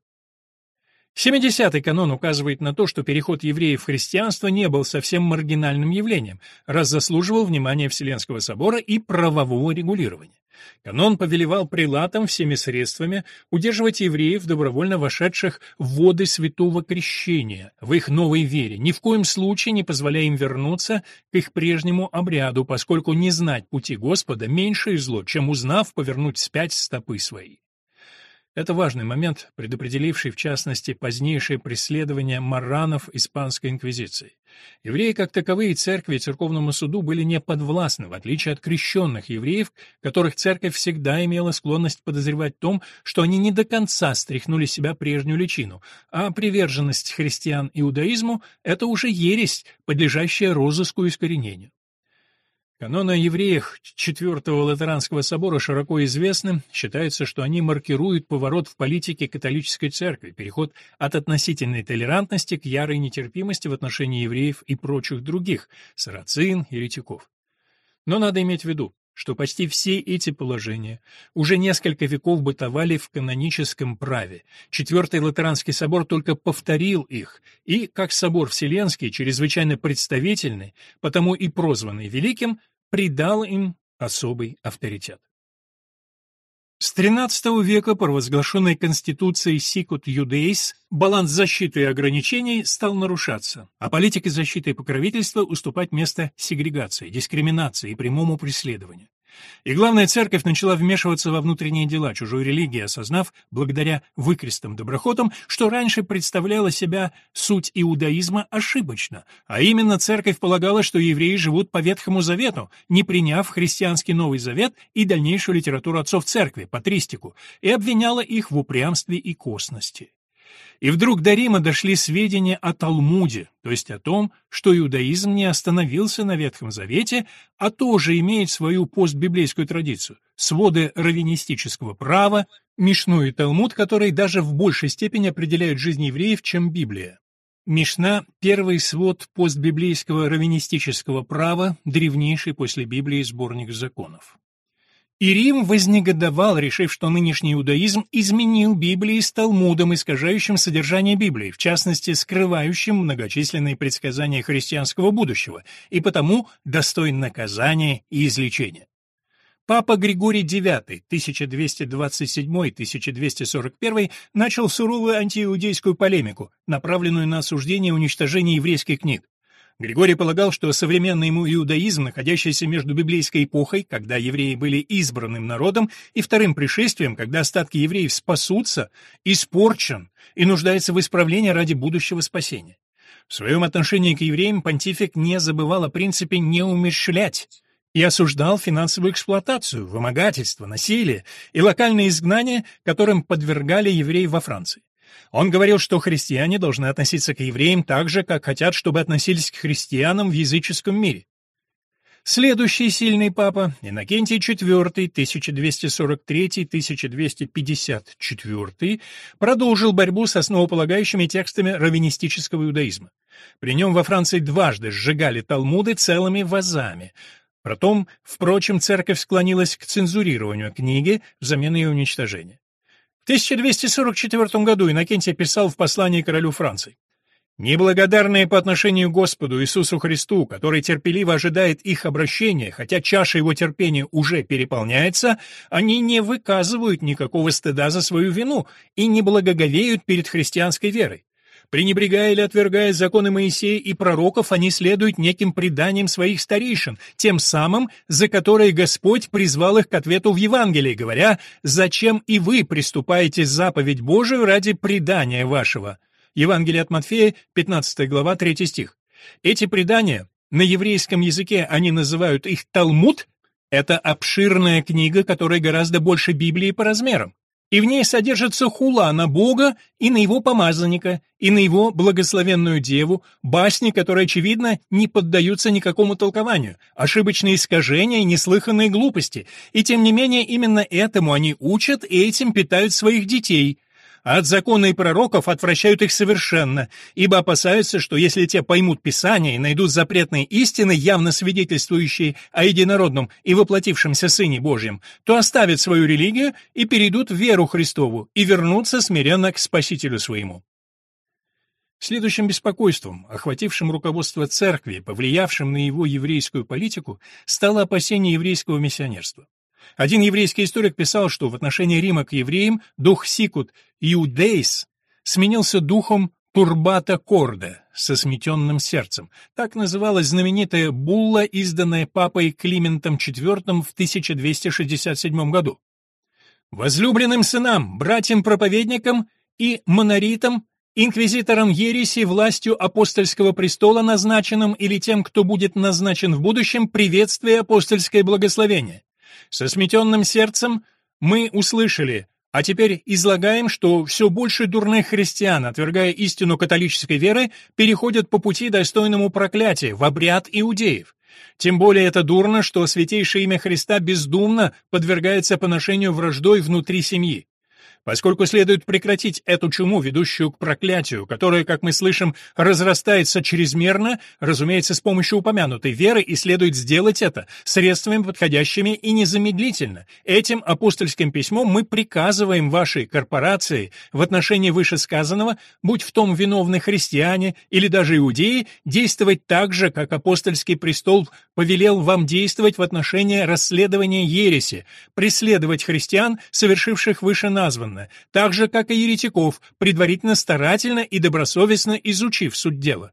70-й канон указывает на то, что переход евреев в христианство не был совсем маргинальным явлением, раз заслуживал внимания Вселенского собора и правового регулирования. Канон повелевал прилатам всеми средствами удерживать евреев, добровольно вошедших в воды святого крещения, в их новой вере, ни в коем случае не позволяя им вернуться к их прежнему обряду, поскольку не знать пути Господа меньшее зло, чем узнав повернуть спять стопы свои. Это важный момент, предопределивший, в частности, позднейшее преследование маранов испанской инквизицией. Евреи, как таковые, церкви и церковному суду были не подвластны, в отличие от крещенных евреев, которых церковь всегда имела склонность подозревать в том, что они не до конца стряхнули себя прежнюю личину, а приверженность христиан иудаизму — это уже ересь, подлежащая розыску и искоренению. Каноны о евреях Четвертого Латеранского собора широко известны, считается, что они маркируют поворот в политике католической церкви, переход от относительной толерантности к ярой нетерпимости в отношении евреев и прочих других, сарацин, еретиков. Но надо иметь в виду, что почти все эти положения уже несколько веков бытовали в каноническом праве. Четвертый Латеранский собор только повторил их, и, как собор Вселенский, чрезвычайно представительный, потому и прозванный Великим, придал им особый авторитет. С XIII века провозглашенной Конституцией Сикут Юдейс баланс защиты и ограничений стал нарушаться, а политике защиты и покровительства уступать место сегрегации, дискриминации и прямому преследованию. И главная церковь начала вмешиваться во внутренние дела чужой религии, осознав, благодаря выкрестам доброхотам, что раньше представляла себя суть иудаизма ошибочно, а именно церковь полагала, что евреи живут по Ветхому Завету, не приняв христианский Новый Завет и дальнейшую литературу отцов церкви, патристику, и обвиняла их в упрямстве и косности. И вдруг до Рима дошли сведения о Талмуде, то есть о том, что иудаизм не остановился на Ветхом Завете, а тоже имеет свою постбиблейскую традицию, своды раввинистического права, Мишну и Талмуд, которые даже в большей степени определяют жизнь евреев, чем Библия. Мишна – первый свод постбиблейского раввинистического права, древнейший после Библии сборник законов. И Рим вознегодовал, решив, что нынешний иудаизм изменил Библии с Талмудом, искажающим содержание Библии, в частности, скрывающим многочисленные предсказания христианского будущего, и потому достоин наказания и излечения. Папа Григорий IX, 1227-1241, начал суровую антииудейскую полемику, направленную на осуждение и уничтожение еврейских книг. Григорий полагал, что современный ему иудаизм, находящийся между библейской эпохой, когда евреи были избранным народом, и вторым пришествием, когда остатки евреев спасутся, испорчен и нуждается в исправлении ради будущего спасения. В своем отношении к евреям понтифик не забывал о принципе «не умерщвлять», и осуждал финансовую эксплуатацию, вымогательство, насилие и локальные изгнания, которым подвергали евреев во Франции. Он говорил, что христиане должны относиться к евреям так же, как хотят, чтобы относились к христианам в языческом мире. Следующий сильный папа, Иннокентий IV, 1243-1254, продолжил борьбу с основополагающими текстами раввинистического иудаизма. При нем во Франции дважды сжигали талмуды целыми вазами. Потом, впрочем, церковь склонилась к цензурированию книги взамен ее уничтожения. 1244 году Иннокентий писал в послании королю Франции. Неблагодарные по отношению к Господу Иисусу Христу, который терпеливо ожидает их обращения, хотя чаша его терпения уже переполняется, они не выказывают никакого стыда за свою вину и не благоговеют перед христианской верой. Пренебрегая или отвергая законы Моисея и пророков, они следуют неким преданиям своих старейшин, тем самым, за которые Господь призвал их к ответу в Евангелии, говоря «Зачем и вы приступаете заповедь Божию ради предания вашего?» Евангелие от Матфея, 15 глава, 3 стих. Эти предания, на еврейском языке они называют их Талмуд, это обширная книга, которая гораздо больше Библии по размерам и в ней содержится хула на Бога и на его помазанника, и на его благословенную деву, басни, которые, очевидно, не поддаются никакому толкованию, ошибочные искажения и неслыханные глупости, и тем не менее именно этому они учат и этим питают своих детей – от закона и пророков отвращают их совершенно, ибо опасаются, что если те поймут Писание и найдут запретные истины, явно свидетельствующие о единородном и воплотившемся Сыне Божьем, то оставят свою религию и перейдут в веру Христову и вернутся смиренно к Спасителю своему. Следующим беспокойством, охватившим руководство церкви, повлиявшим на его еврейскую политику, стало опасение еврейского миссионерства. Один еврейский историк писал, что в отношении Рима к евреям дух Сикут Иудейс сменился духом Турбата Корда со сметенным сердцем. Так называлась знаменитая булла, изданная папой Климентом IV в 1267 году. возлюбленным сынам, братьям-проповедникам и моноритам, инквизиторам ереси, властью апостольского престола назначенным или тем, кто будет назначен в будущем, приветствие апостольское благословение. Со сметенным сердцем мы услышали, а теперь излагаем, что все больше дурных христиан, отвергая истину католической веры, переходят по пути достойному проклятия в обряд иудеев. Тем более это дурно, что святейшее имя Христа бездумно подвергается поношению враждой внутри семьи. Поскольку следует прекратить эту чуму, ведущую к проклятию, которая, как мы слышим, разрастается чрезмерно, разумеется, с помощью упомянутой веры, и следует сделать это средствами подходящими и незамедлительно. Этим апостольским письмом мы приказываем вашей корпорации в отношении вышесказанного, будь в том виновны христиане или даже иудеи, действовать так же, как апостольский престол повелел вам действовать в отношении расследования ереси, преследовать христиан, совершивших вышеназванное, совершенно, так же, как и еретиков, предварительно старательно и добросовестно изучив суть дела.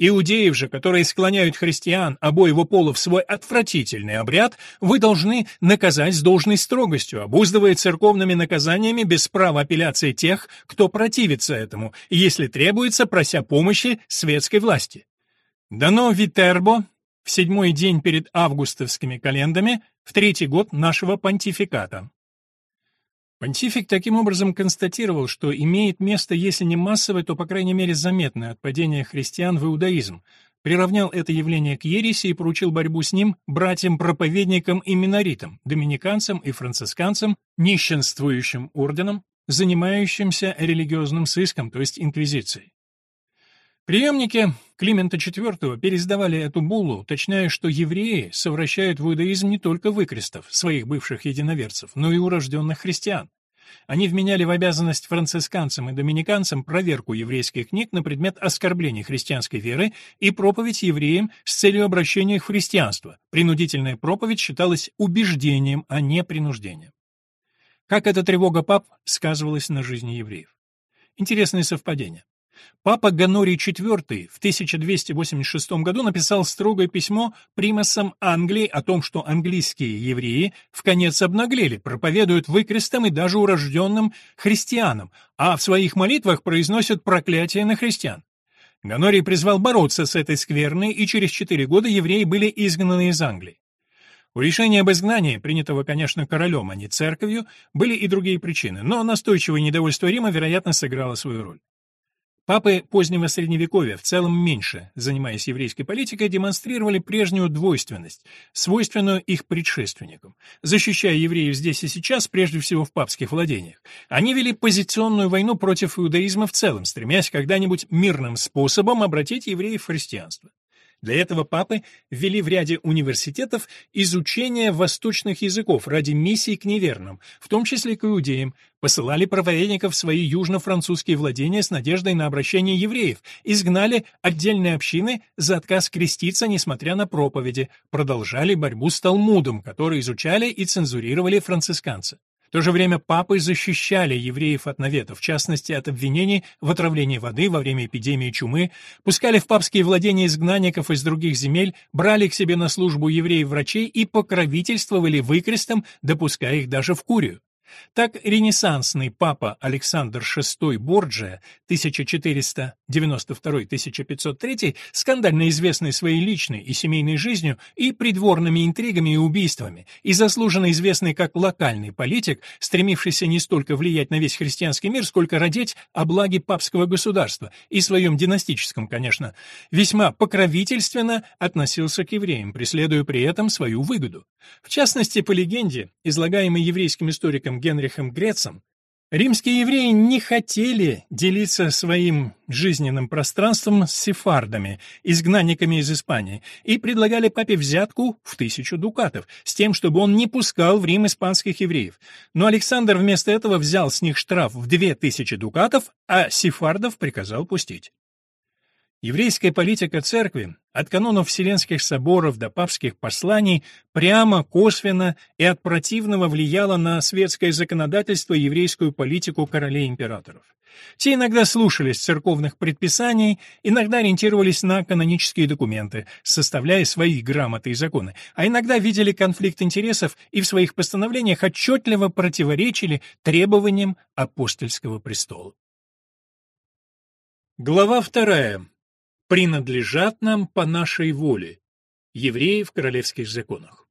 Иудеев же, которые склоняют христиан обоего пола в свой отвратительный обряд, вы должны наказать с должной строгостью, обуздывая церковными наказаниями без права апелляции тех, кто противится этому, если требуется, прося помощи светской власти. Дано Витербо в седьмой день перед августовскими календами в третий год нашего понтификата. Понтифик таким образом констатировал, что имеет место, если не массовое, то, по крайней мере, заметное отпадение христиан в иудаизм, приравнял это явление к ереси и поручил борьбу с ним братьям-проповедникам и миноритам, доминиканцам и францисканцам, нищенствующим орденам, занимающимся религиозным сыском, то есть инквизицией. Преемники Климента IV пересдавали эту буллу, уточняя, что евреи совращают в иудаизм не только выкрестов, своих бывших единоверцев, но и урожденных христиан. Они вменяли в обязанность францисканцам и доминиканцам проверку еврейских книг на предмет оскорбления христианской веры и проповедь евреям с целью обращения в христианство. Принудительная проповедь считалась убеждением, а не принуждением. Как эта тревога пап сказывалась на жизни евреев? Интересное совпадение. Папа Ганорий IV в 1286 году написал строгое письмо примасам Англии о том, что английские евреи в конец обнаглели, проповедуют выкрестам и даже урожденным христианам, а в своих молитвах произносят проклятие на христиан. Ганорий призвал бороться с этой скверной, и через четыре года евреи были изгнаны из Англии. У решения об изгнании, принятого, конечно, королем, а не церковью, были и другие причины, но настойчивое недовольство Рима, вероятно, сыграло свою роль. Папы позднего Средневековья, в целом меньше, занимаясь еврейской политикой, демонстрировали прежнюю двойственность, свойственную их предшественникам. Защищая евреев здесь и сейчас, прежде всего в папских владениях, они вели позиционную войну против иудаизма в целом, стремясь когда-нибудь мирным способом обратить евреев в христианство. Для этого папы ввели в ряде университетов изучение восточных языков ради миссий к неверным, в том числе к иудеям, посылали проповедников в свои южно-французские владения с надеждой на обращение евреев, изгнали отдельные общины за отказ креститься, несмотря на проповеди, продолжали борьбу с Талмудом, который изучали и цензурировали францисканцы. В то же время папы защищали евреев от наветов, в частности, от обвинений в отравлении воды во время эпидемии чумы, пускали в папские владения изгнанников из других земель, брали к себе на службу евреев-врачей и покровительствовали выкрестом, допуская их даже в Курию. Так ренессансный папа Александр VI Борджия 1492-1503, скандально известный своей личной и семейной жизнью и придворными интригами и убийствами, и заслуженно известный как локальный политик, стремившийся не столько влиять на весь христианский мир, сколько родить о благе папского государства, и своем династическом, конечно, весьма покровительственно относился к евреям, преследуя при этом свою выгоду. В частности, по легенде, излагаемой еврейским историком Генрихом Грецем, римские евреи не хотели делиться своим жизненным пространством с сефардами, изгнанниками из Испании, и предлагали папе взятку в тысячу дукатов, с тем, чтобы он не пускал в Рим испанских евреев. Но Александр вместо этого взял с них штраф в две тысячи дукатов, а сефардов приказал пустить. Еврейская политика церкви, от канонов Вселенских соборов до папских посланий, прямо, косвенно и от противного влияла на светское законодательство и еврейскую политику королей-императоров. Те иногда слушались церковных предписаний, иногда ориентировались на канонические документы, составляя свои грамоты и законы, а иногда видели конфликт интересов и в своих постановлениях отчетливо противоречили требованиям апостольского престола. Глава вторая принадлежат нам по нашей воле. Евреи в королевских законах.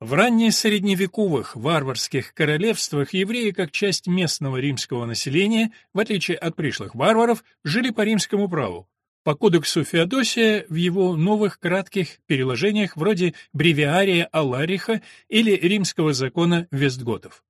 В раннесредневековых варварских королевствах евреи, как часть местного римского населения, в отличие от пришлых варваров, жили по римскому праву. По кодексу Феодосия в его новых кратких переложениях вроде бревиария Алариха или римского закона Вестготов.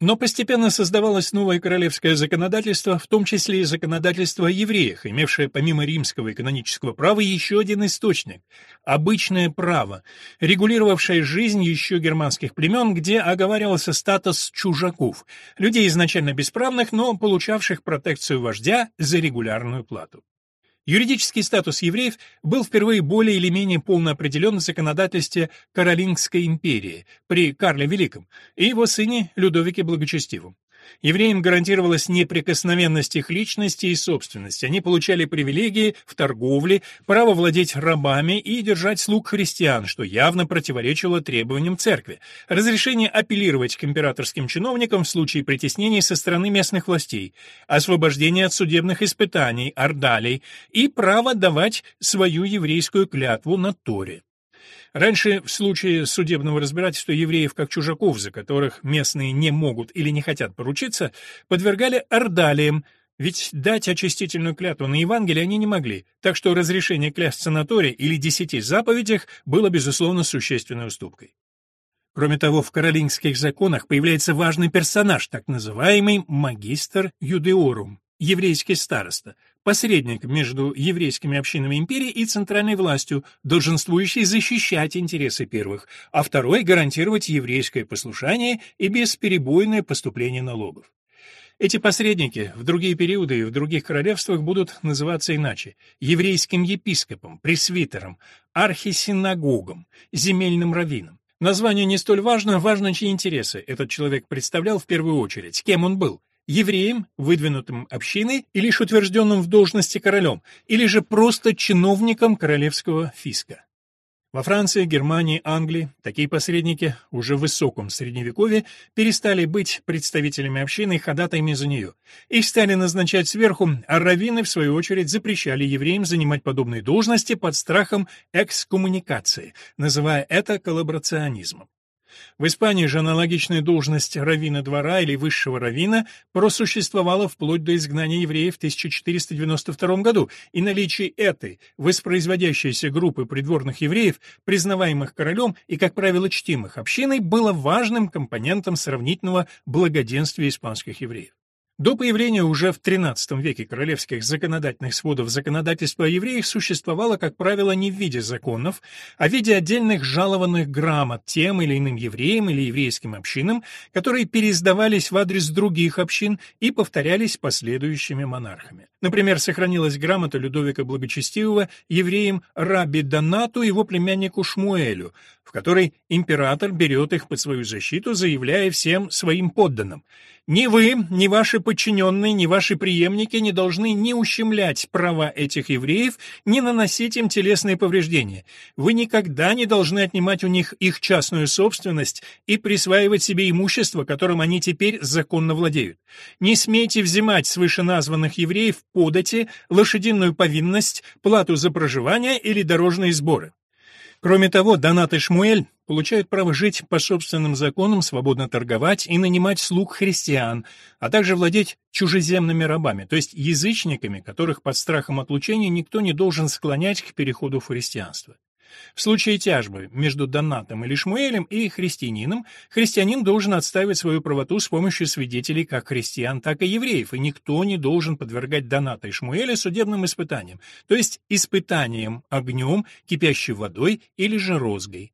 Но постепенно создавалось новое королевское законодательство, в том числе и законодательство о евреях, имевшее помимо римского и канонического права еще один источник – обычное право, регулировавшее жизнь еще германских племен, где оговаривался статус чужаков, людей изначально бесправных, но получавших протекцию вождя за регулярную плату. Юридический статус евреев был впервые более или менее полно определен в законодательстве Каролингской империи при Карле Великом и его сыне Людовике Благочестивом. Евреям гарантировалась неприкосновенность их личности и собственности. Они получали привилегии в торговле, право владеть рабами и держать слуг христиан, что явно противоречило требованиям церкви, разрешение апеллировать к императорским чиновникам в случае притеснений со стороны местных властей, освобождение от судебных испытаний, ордалей и право давать свою еврейскую клятву на Торе. Раньше в случае судебного разбирательства евреев как чужаков, за которых местные не могут или не хотят поручиться, подвергали ордалиям, ведь дать очистительную клятву на Евангелие они не могли, так что разрешение клясться на Торе или десяти заповедях было, безусловно, существенной уступкой. Кроме того, в каролингских законах появляется важный персонаж, так называемый магистр юдеорум, еврейский староста, посредник между еврейскими общинами империи и центральной властью, долженствующий защищать интересы первых, а второй — гарантировать еврейское послушание и бесперебойное поступление налогов. Эти посредники в другие периоды и в других королевствах будут называться иначе – еврейским епископом, пресвитером, архисинагогом, земельным раввином. Название не столь важно, важно, чьи интересы этот человек представлял в первую очередь, кем он был – евреем, выдвинутым общиной и лишь утвержденным в должности королем, или же просто чиновником королевского фиска. Во Франции, Германии, Англии такие посредники уже в высоком средневековье перестали быть представителями общины и ходатаями за нее. Их стали назначать сверху, а раввины, в свою очередь, запрещали евреям занимать подобные должности под страхом экскоммуникации, называя это коллаборационизмом. В Испании же аналогичная должность раввина двора или высшего раввина просуществовала вплоть до изгнания евреев в 1492 году, и наличие этой воспроизводящейся группы придворных евреев, признаваемых королем и, как правило, чтимых общиной, было важным компонентом сравнительного благоденствия испанских евреев. До появления уже в XIII веке королевских законодательных сводов законодательство о евреях существовало, как правило, не в виде законов, а в виде отдельных жалованных грамот тем или иным евреям или еврейским общинам, которые переиздавались в адрес других общин и повторялись последующими монархами. Например, сохранилась грамота Людовика Благочестивого евреям Раби Донату и его племяннику Шмуэлю, в которой император берет их под свою защиту, заявляя всем своим подданным – ни вы, ни ваши подчиненные, ни ваши преемники не должны ни ущемлять права этих евреев, ни наносить им телесные повреждения. Вы никогда не должны отнимать у них их частную собственность и присваивать себе имущество, которым они теперь законно владеют. Не смейте взимать с вышеназванных евреев подати, лошадиную повинность, плату за проживание или дорожные сборы. Кроме того, Донат и Шмуэль получают право жить по собственным законам, свободно торговать и нанимать слуг христиан, а также владеть чужеземными рабами, то есть язычниками, которых под страхом отлучения никто не должен склонять к переходу в христианство. В случае тяжбы между Донатом или Шмуэлем и христианином, христианин должен отстаивать свою правоту с помощью свидетелей как христиан, так и евреев, и никто не должен подвергать Доната и Шмуэля судебным испытаниям, то есть испытаниям огнем, кипящей водой или же розгой.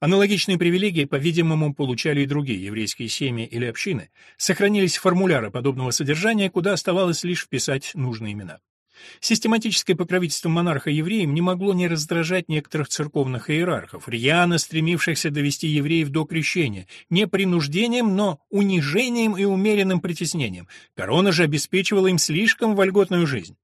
Аналогичные привилегии, по-видимому, получали и другие еврейские семьи или общины. Сохранились формуляры подобного содержания, куда оставалось лишь вписать нужные имена. Систематическое покровительство монарха евреям не могло не раздражать некоторых церковных иерархов, рьяно стремившихся довести евреев до крещения, не принуждением, но унижением и умеренным притеснением. Корона же обеспечивала им слишком вольготную жизнь.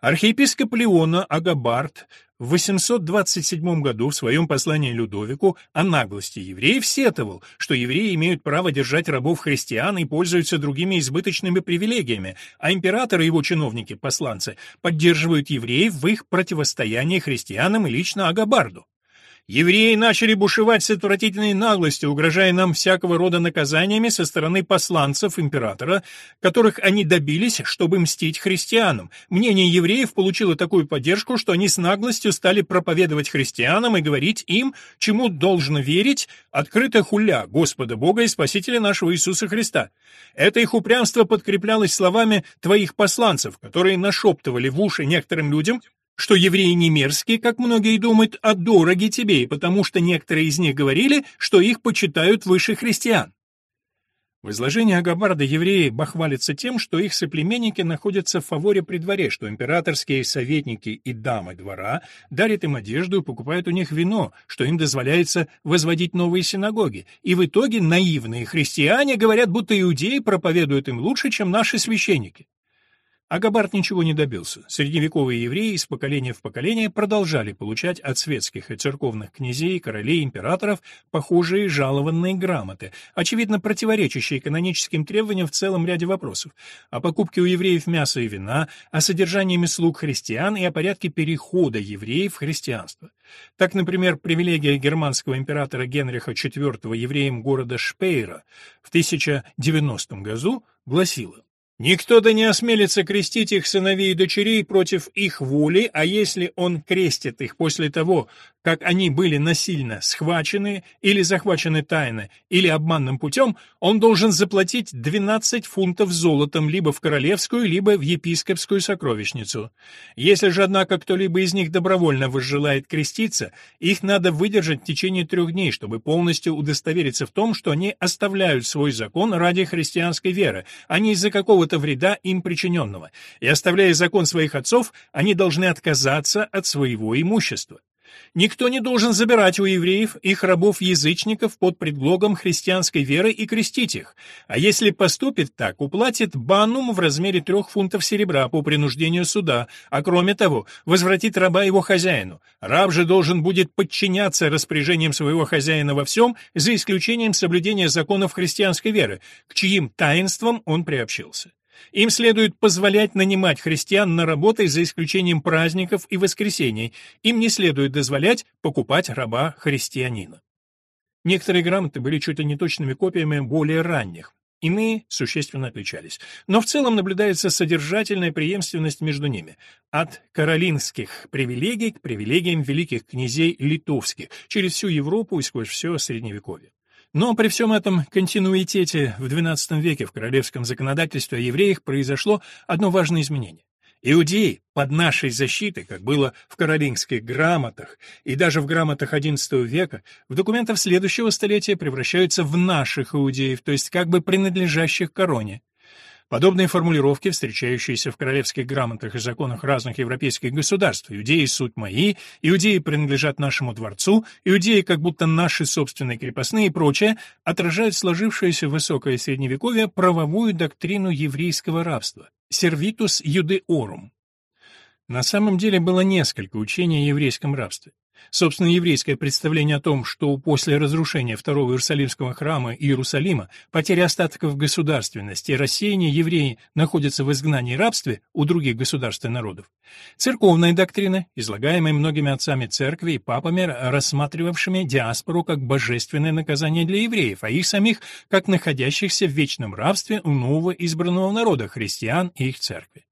Архиепископ Леона Агабард в 827 году в своем послании Людовику о наглости евреев сетовал, что евреи имеют право держать рабов-христиан и пользуются другими избыточными привилегиями, а император и его чиновники-посланцы поддерживают евреев в их противостоянии христианам и лично Агабарду. Евреи начали бушевать с отвратительной наглостью, угрожая нам всякого рода наказаниями со стороны посланцев императора, которых они добились, чтобы мстить христианам. Мнение евреев получило такую поддержку, что они с наглостью стали проповедовать христианам и говорить им, чему должно верить, открыто хуля Господа Бога и Спасителя нашего Иисуса Христа. Это их упрямство подкреплялось словами твоих посланцев, которые нашептывали в уши некоторым людям, что евреи не мерзкие, как многие думают, а дороги тебе, потому что некоторые из них говорили, что их почитают выше христиан. В изложении Агабарда евреи бахвалятся тем, что их соплеменники находятся в фаворе при дворе, что императорские советники и дамы двора дарят им одежду и покупают у них вино, что им дозволяется возводить новые синагоги, и в итоге наивные христиане говорят, будто иудеи проповедуют им лучше, чем наши священники. Агабард ничего не добился. Средневековые евреи из поколения в поколение продолжали получать от светских и церковных князей, королей, императоров похожие жалованные грамоты, очевидно противоречащие каноническим требованиям в целом ряде вопросов. О покупке у евреев мяса и вина, о содержании слуг христиан и о порядке перехода евреев в христианство. Так, например, привилегия германского императора Генриха IV евреям города Шпейра в 1090 году гласила Никто да не осмелится крестить их сыновей и дочерей против их воли, а если он крестит их после того, как они были насильно схвачены или захвачены тайно или обманным путем, он должен заплатить 12 фунтов золотом либо в королевскую, либо в епископскую сокровищницу. Если же, однако, кто-либо из них добровольно возжелает креститься, их надо выдержать в течение трех дней, чтобы полностью удостовериться в том, что они оставляют свой закон ради христианской веры, а не из-за какого-то вреда им причиненного. И оставляя закон своих отцов, они должны отказаться от своего имущества. Никто не должен забирать у евреев их рабов-язычников под предлогом христианской веры и крестить их, а если поступит так, уплатит банум в размере трех фунтов серебра по принуждению суда, а кроме того, возвратит раба его хозяину. Раб же должен будет подчиняться распоряжениям своего хозяина во всем, за исключением соблюдения законов христианской веры, к чьим таинствам он приобщился. Им следует позволять нанимать христиан на работы за исключением праздников и воскресений. Им не следует дозволять покупать раба христианина. Некоторые грамоты были чуть ли не точными копиями более ранних. Иные существенно отличались. Но в целом наблюдается содержательная преемственность между ними. От каролинских привилегий к привилегиям великих князей литовских, через всю Европу и сквозь все Средневековье. Но при всем этом континуитете в XII веке в королевском законодательстве о евреях произошло одно важное изменение. Иудеи под нашей защитой, как было в каролинских грамотах и даже в грамотах XI века, в документах следующего столетия превращаются в наших иудеев, то есть как бы принадлежащих короне. Подобные формулировки, встречающиеся в королевских грамотах и законах разных европейских государств, «иудеи — суть мои», «иудеи принадлежат нашему дворцу», «иудеи как будто наши собственные крепостные» и прочее, отражают сложившуюся в высокое средневековье правовую доктрину еврейского рабства «servitus judeorum». На самом деле было несколько учений о еврейском рабстве. Собственно, еврейское представление о том, что после разрушения Второго Иерусалимского храма и Иерусалима, потери остатков государственности и рассеяния евреи находятся в изгнании и рабстве у других государств и народов. Церковная доктрина, излагаемая многими отцами церкви и папами, рассматривавшими диаспору как божественное наказание для евреев, а их самих как находящихся в вечном рабстве у нового избранного народа, христиан и их церкви.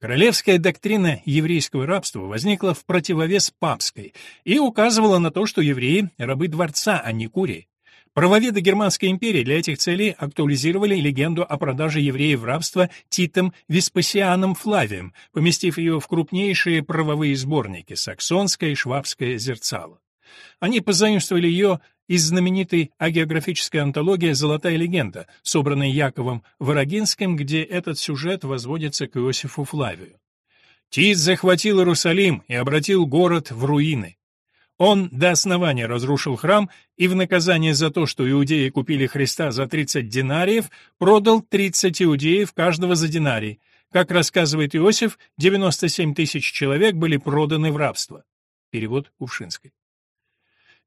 Королевская доктрина еврейского рабства возникла в противовес папской и указывала на то, что евреи – рабы дворца, а не курии. Правоведы Германской империи для этих целей актуализировали легенду о продаже евреев в рабство Титом Веспасианом Флавием, поместив ее в крупнейшие правовые сборники «Саксонское» и «Швабское зерцало». Они позаимствовали ее из знаменитой агеографической антологии «Золотая легенда», собранной Яковом Ворогинским, где этот сюжет возводится к Иосифу Флавию. Тит захватил Иерусалим и обратил город в руины. Он до основания разрушил храм и в наказание за то, что иудеи купили Христа за 30 динариев, продал 30 иудеев каждого за динарий. Как рассказывает Иосиф, 97 тысяч человек были проданы в рабство. Перевод Кувшинской.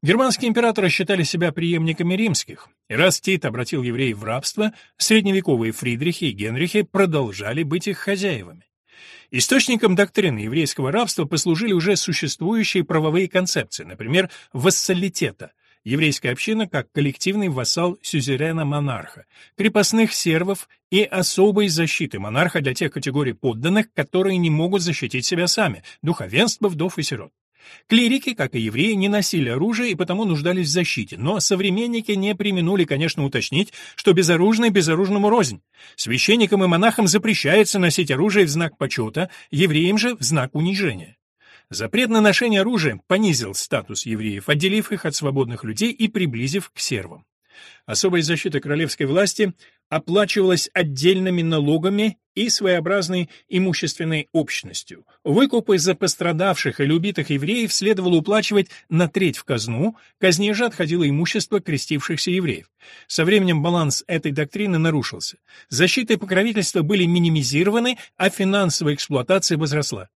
Германские императоры считали себя преемниками римских, и раз Тит обратил евреев в рабство, средневековые Фридрихи и Генрихи продолжали быть их хозяевами. Источником доктрины еврейского рабства послужили уже существующие правовые концепции, например, вассалитета – еврейская община как коллективный вассал сюзерена-монарха, крепостных сервов и особой защиты монарха для тех категорий подданных, которые не могут защитить себя сами – духовенство, вдов и сирот. Клирики, как и евреи, не носили оружие и потому нуждались в защите, но современники не применули, конечно, уточнить, что безоружный безоружному рознь. Священникам и монахам запрещается носить оружие в знак почета, евреям же в знак унижения. Запрет на ношение оружия понизил статус евреев, отделив их от свободных людей и приблизив к сервам. Особая защита королевской власти оплачивалась отдельными налогами и своеобразной имущественной общностью. Выкупы за пострадавших или убитых евреев следовало уплачивать на треть в казну, казне же отходило имущество крестившихся евреев. Со временем баланс этой доктрины нарушился. Защита и покровительство были минимизированы, а финансовая эксплуатация возросла.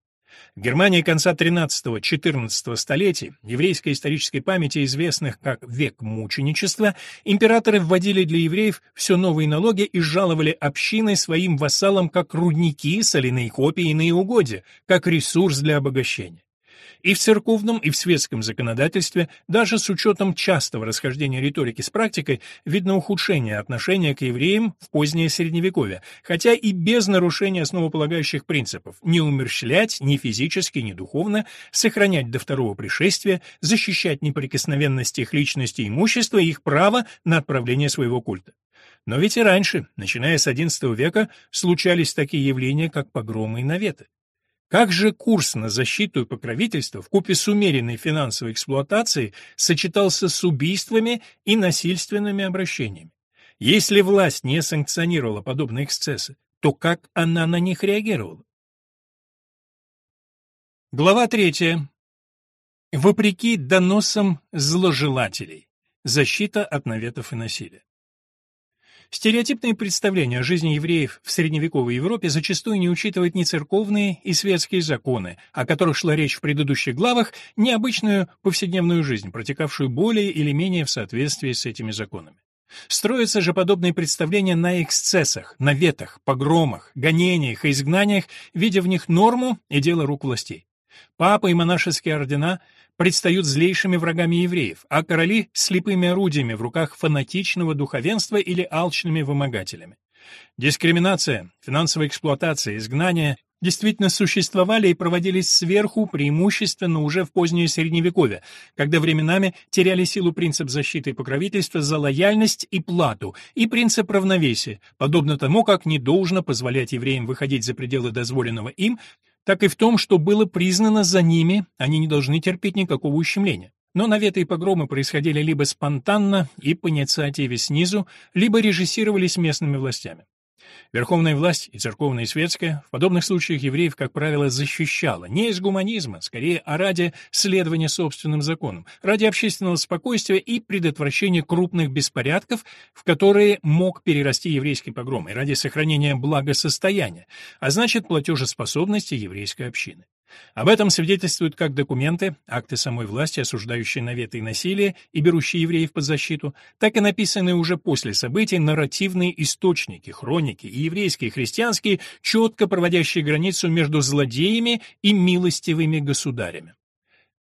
В Германии конца XIII-XIV столетий, еврейской исторической памяти известных как «век мученичества», императоры вводили для евреев все новые налоги и жаловали общины своим вассалам как рудники, соляные копии и иные угодья, как ресурс для обогащения. И в церковном, и в светском законодательстве, даже с учетом частого расхождения риторики с практикой, видно ухудшение отношения к евреям в позднее Средневековье, хотя и без нарушения основополагающих принципов – не умерщвлять ни физически, ни духовно, сохранять до второго пришествия, защищать неприкосновенность их личности и имущества и их право на отправление своего культа. Но ведь и раньше, начиная с XI века, случались такие явления, как погромы и наветы. Как же курс на защиту и покровительство вкупе с умеренной финансовой эксплуатацией сочетался с убийствами и насильственными обращениями? Если власть не санкционировала подобные эксцессы, то как она на них реагировала? Глава третья. Вопреки доносам зложелателей. Защита от наветов и насилия. Стереотипные представления о жизни евреев в средневековой Европе зачастую не учитывают ни церковные и светские законы, о которых шла речь в предыдущих главах, ни обычную повседневную жизнь, протекавшую более или менее в соответствии с этими законами. Строятся же подобные представления на эксцессах, наветах, погромах, гонениях и изгнаниях, видя в них норму и дело рук властей. Папы и монашеские ордена предстают злейшими врагами евреев, а короли — слепыми орудиями в руках фанатичного духовенства или алчными вымогателями. Дискриминация, финансовая эксплуатация, изгнание действительно существовали и проводились сверху, преимущественно уже в позднее Средневековье, когда временами теряли силу принцип защиты и покровительства за лояльность и плату, и принцип равновесия, подобно тому, как не должно позволять евреям выходить за пределы дозволенного им, так и в том, что было признано за ними, они не должны терпеть никакого ущемления. Но наветы и погромы происходили либо спонтанно и по инициативе снизу, либо режиссировались местными властями. Верховная власть, и церковная, и светская, в подобных случаях евреев, как правило, защищала не из гуманизма, скорее, а ради следования собственным законам, ради общественного спокойствия и предотвращения крупных беспорядков, в которые мог перерасти еврейский погром, и ради сохранения благосостояния, а значит, платежеспособности еврейской общины. Об этом свидетельствуют как документы, акты самой власти, осуждающие наветы и насилие и берущие евреев под защиту, так и написанные уже после событий нарративные источники, хроники и еврейские, и христианские, четко проводящие границу между злодеями и милостивыми государями.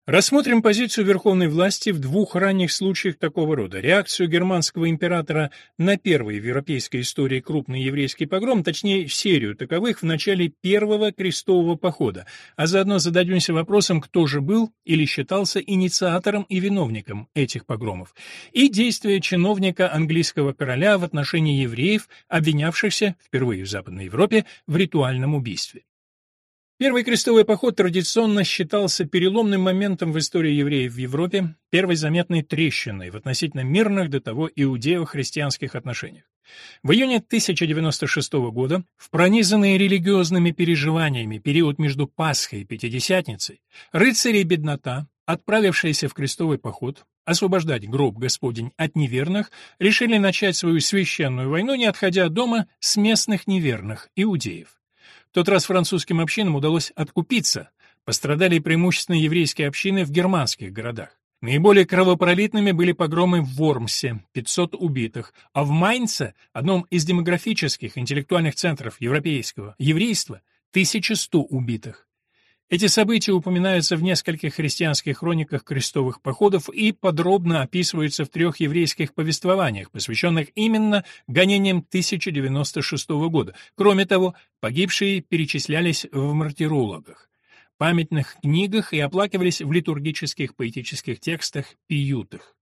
Рассмотрим позицию верховной власти в двух ранних случаях такого рода. Реакцию германского императора на первый в европейской истории крупный еврейский погром, точнее, серию таковых в начале первого крестового похода, а заодно зададимся вопросом, кто же был или считался инициатором и виновником этих погромов, и действия чиновника английского короля в отношении евреев, обвинявшихся, впервые в Западной Европе, в ритуальном убийстве. Первый крестовый поход традиционно считался переломным моментом в истории евреев в Европе, первой заметной трещиной в относительно мирных до того иудео-христианских отношениях. В июне 1096 года, в пронизанный религиозными переживаниями период между Пасхой и Пятидесятницей, рыцари и беднота, отправившиеся в крестовый поход, освобождать гроб Господень от неверных, решили начать свою священную войну, не отходя от дома с местных неверных, иудеев. Тот раз французским общинам удалось откупиться, пострадали преимущественно еврейские общины в германских городах. Наиболее кровопролитными были погромы в Вормсе, 500 убитых, а в Майнце, одном из демографических интеллектуальных центров европейского еврейства, 1100 убитых. Эти события упоминаются в нескольких христианских хрониках крестовых походов и подробно описываются в трех еврейских повествованиях, посвященных именно гонениям 1096 года. Кроме того, погибшие перечислялись в мартирологах памятных книгах и оплакивались в литургических поэтических текстах пиютах.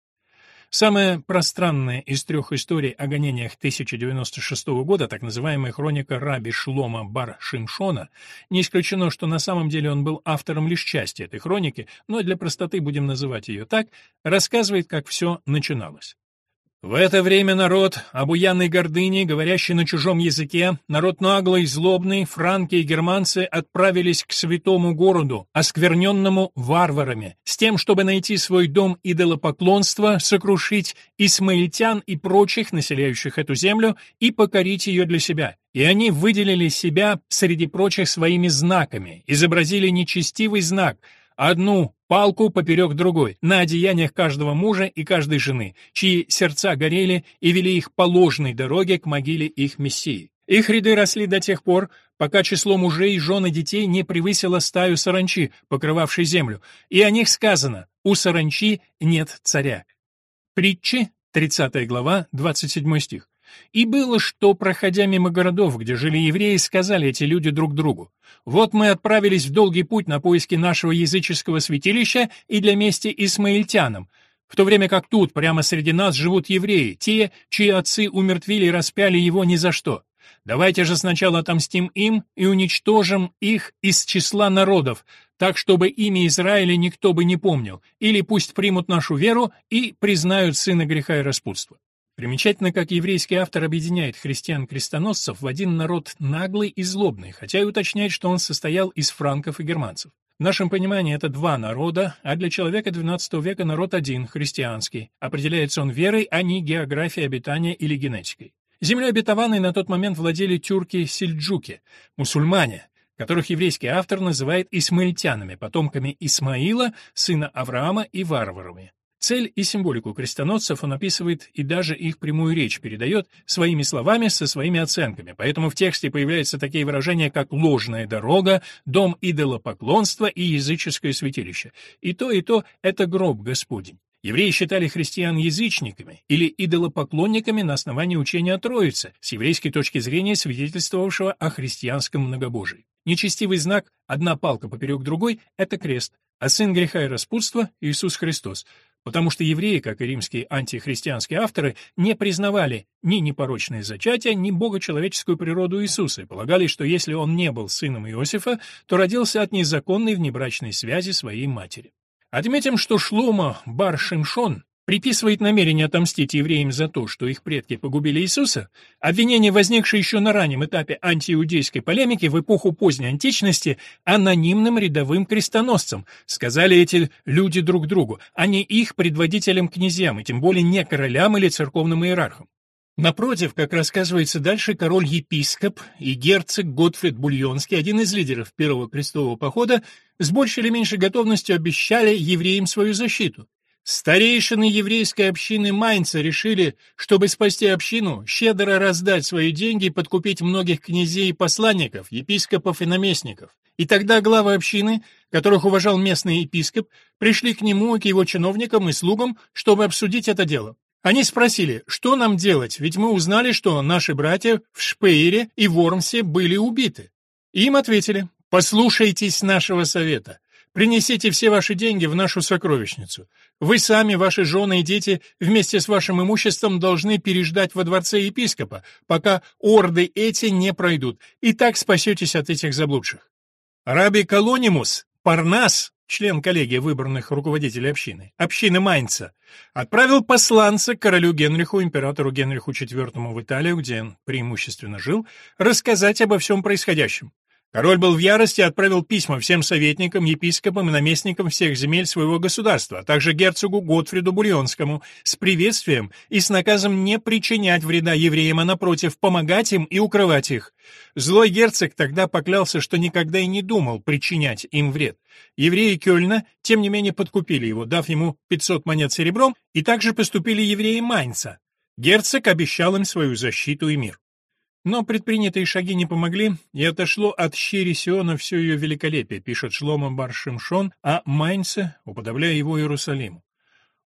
Самая пространная из трех историй о гонениях 1096 года, так называемая хроника раби Шлома бар Шимшона, не исключено, что на самом деле он был автором лишь части этой хроники, но для простоты будем называть ее так, рассказывает, как все начиналось. В это время народ, обуянный гордыней, говорящий на чужом языке, народ наглый, злобный, франки и германцы отправились к святому городу, оскверненному варварами, с тем, чтобы найти свой дом идолопоклонства, сокрушить исмаильтян и прочих, населяющих эту землю, и покорить ее для себя. И они выделили себя среди прочих своими знаками, изобразили нечестивый знак — одну палку поперек другой, на одеяниях каждого мужа и каждой жены, чьи сердца горели и вели их по ложной дороге к могиле их мессии. Их ряды росли до тех пор, пока число мужей, жен и детей не превысило стаю саранчи, покрывавшей землю, и о них сказано «У саранчи нет царя». Притчи, 30 глава, 27 стих. И было, что, проходя мимо городов, где жили евреи, сказали эти люди друг другу, «Вот мы отправились в долгий путь на поиски нашего языческого святилища и для мести исмаильтянам, в то время как тут, прямо среди нас, живут евреи, те, чьи отцы умертвили и распяли его ни за что. Давайте же сначала отомстим им и уничтожим их из числа народов, так чтобы имя Израиля никто бы не помнил, или пусть примут нашу веру и признают сына греха и распутства. Примечательно, как еврейский автор объединяет христиан-крестоносцев в один народ наглый и злобный, хотя и уточняет, что он состоял из франков и германцев. В нашем понимании это два народа, а для человека XII века народ один, христианский. Определяется он верой, а не географией обитания или генетикой. Землей обетованной на тот момент владели тюрки-сельджуки, мусульмане, которых еврейский автор называет исмаильтянами, потомками Исмаила, сына Авраама и варварами. Цель и символику крестоносцев он описывает и даже их прямую речь передает своими словами со своими оценками, поэтому в тексте появляются такие выражения, как «ложная дорога», «дом идолопоклонства» и «языческое святилище». И то, и то — это гроб Господень. Евреи считали христиан язычниками или идолопоклонниками на основании учения о Троице, с еврейской точки зрения свидетельствовавшего о христианском многобожии. Нечестивый знак «одна палка поперек другой» — это крест, а сын греха и распутства — Иисус Христос, потому что евреи, как и римские антихристианские авторы, не признавали ни непорочное зачатие, ни богочеловеческую природу Иисуса и полагали, что если он не был сыном Иосифа, то родился от незаконной внебрачной связи своей матери. Отметим, что Шлома бар Шимшон приписывает намерение отомстить евреям за то, что их предки погубили Иисуса, обвинение, возникшее еще на раннем этапе антииудейской полемики в эпоху поздней античности, анонимным рядовым крестоносцам, сказали эти люди друг другу, а не их предводителям-князьям, и тем более не королям или церковным иерархам. Напротив, как рассказывается дальше, король-епископ и герцог Готфрид Бульонский, один из лидеров первого крестового похода, с большей или меньшей готовностью обещали евреям свою защиту. Старейшины еврейской общины Майнца решили, чтобы спасти общину, щедро раздать свои деньги и подкупить многих князей и посланников, епископов и наместников. И тогда главы общины, которых уважал местный епископ, пришли к нему и к его чиновникам и слугам, чтобы обсудить это дело. Они спросили, что нам делать, ведь мы узнали, что наши братья в Шпейре и Вормсе были убиты. Им ответили, послушайтесь нашего совета. Принесите все ваши деньги в нашу сокровищницу. Вы сами, ваши жены и дети вместе с вашим имуществом должны переждать во дворце епископа, пока орды эти не пройдут, и так спасетесь от этих заблудших. Раби Колонимус, Парнас, член коллегии выбранных руководителей общины, общины Майнца, отправил посланца к королю Генриху, императору Генриху IV в Италию, где он преимущественно жил, рассказать обо всем происходящем. Король был в ярости и отправил письма всем советникам, епископам и наместникам всех земель своего государства, а также герцогу Готфриду Бульонскому с приветствием и с наказом не причинять вреда евреям, а напротив, помогать им и укрывать их. Злой герцог тогда поклялся, что никогда и не думал причинять им вред. Евреи Кёльна, тем не менее, подкупили его, дав ему 500 монет серебром, и также поступили евреи Майнца. Герцог обещал им свою защиту и мир. Но предпринятые шаги не помогли, и отошло от щери Сиона все ее великолепие, пишет Шлома Баршимшон о Майнце, уподобляя его Иерусалиму.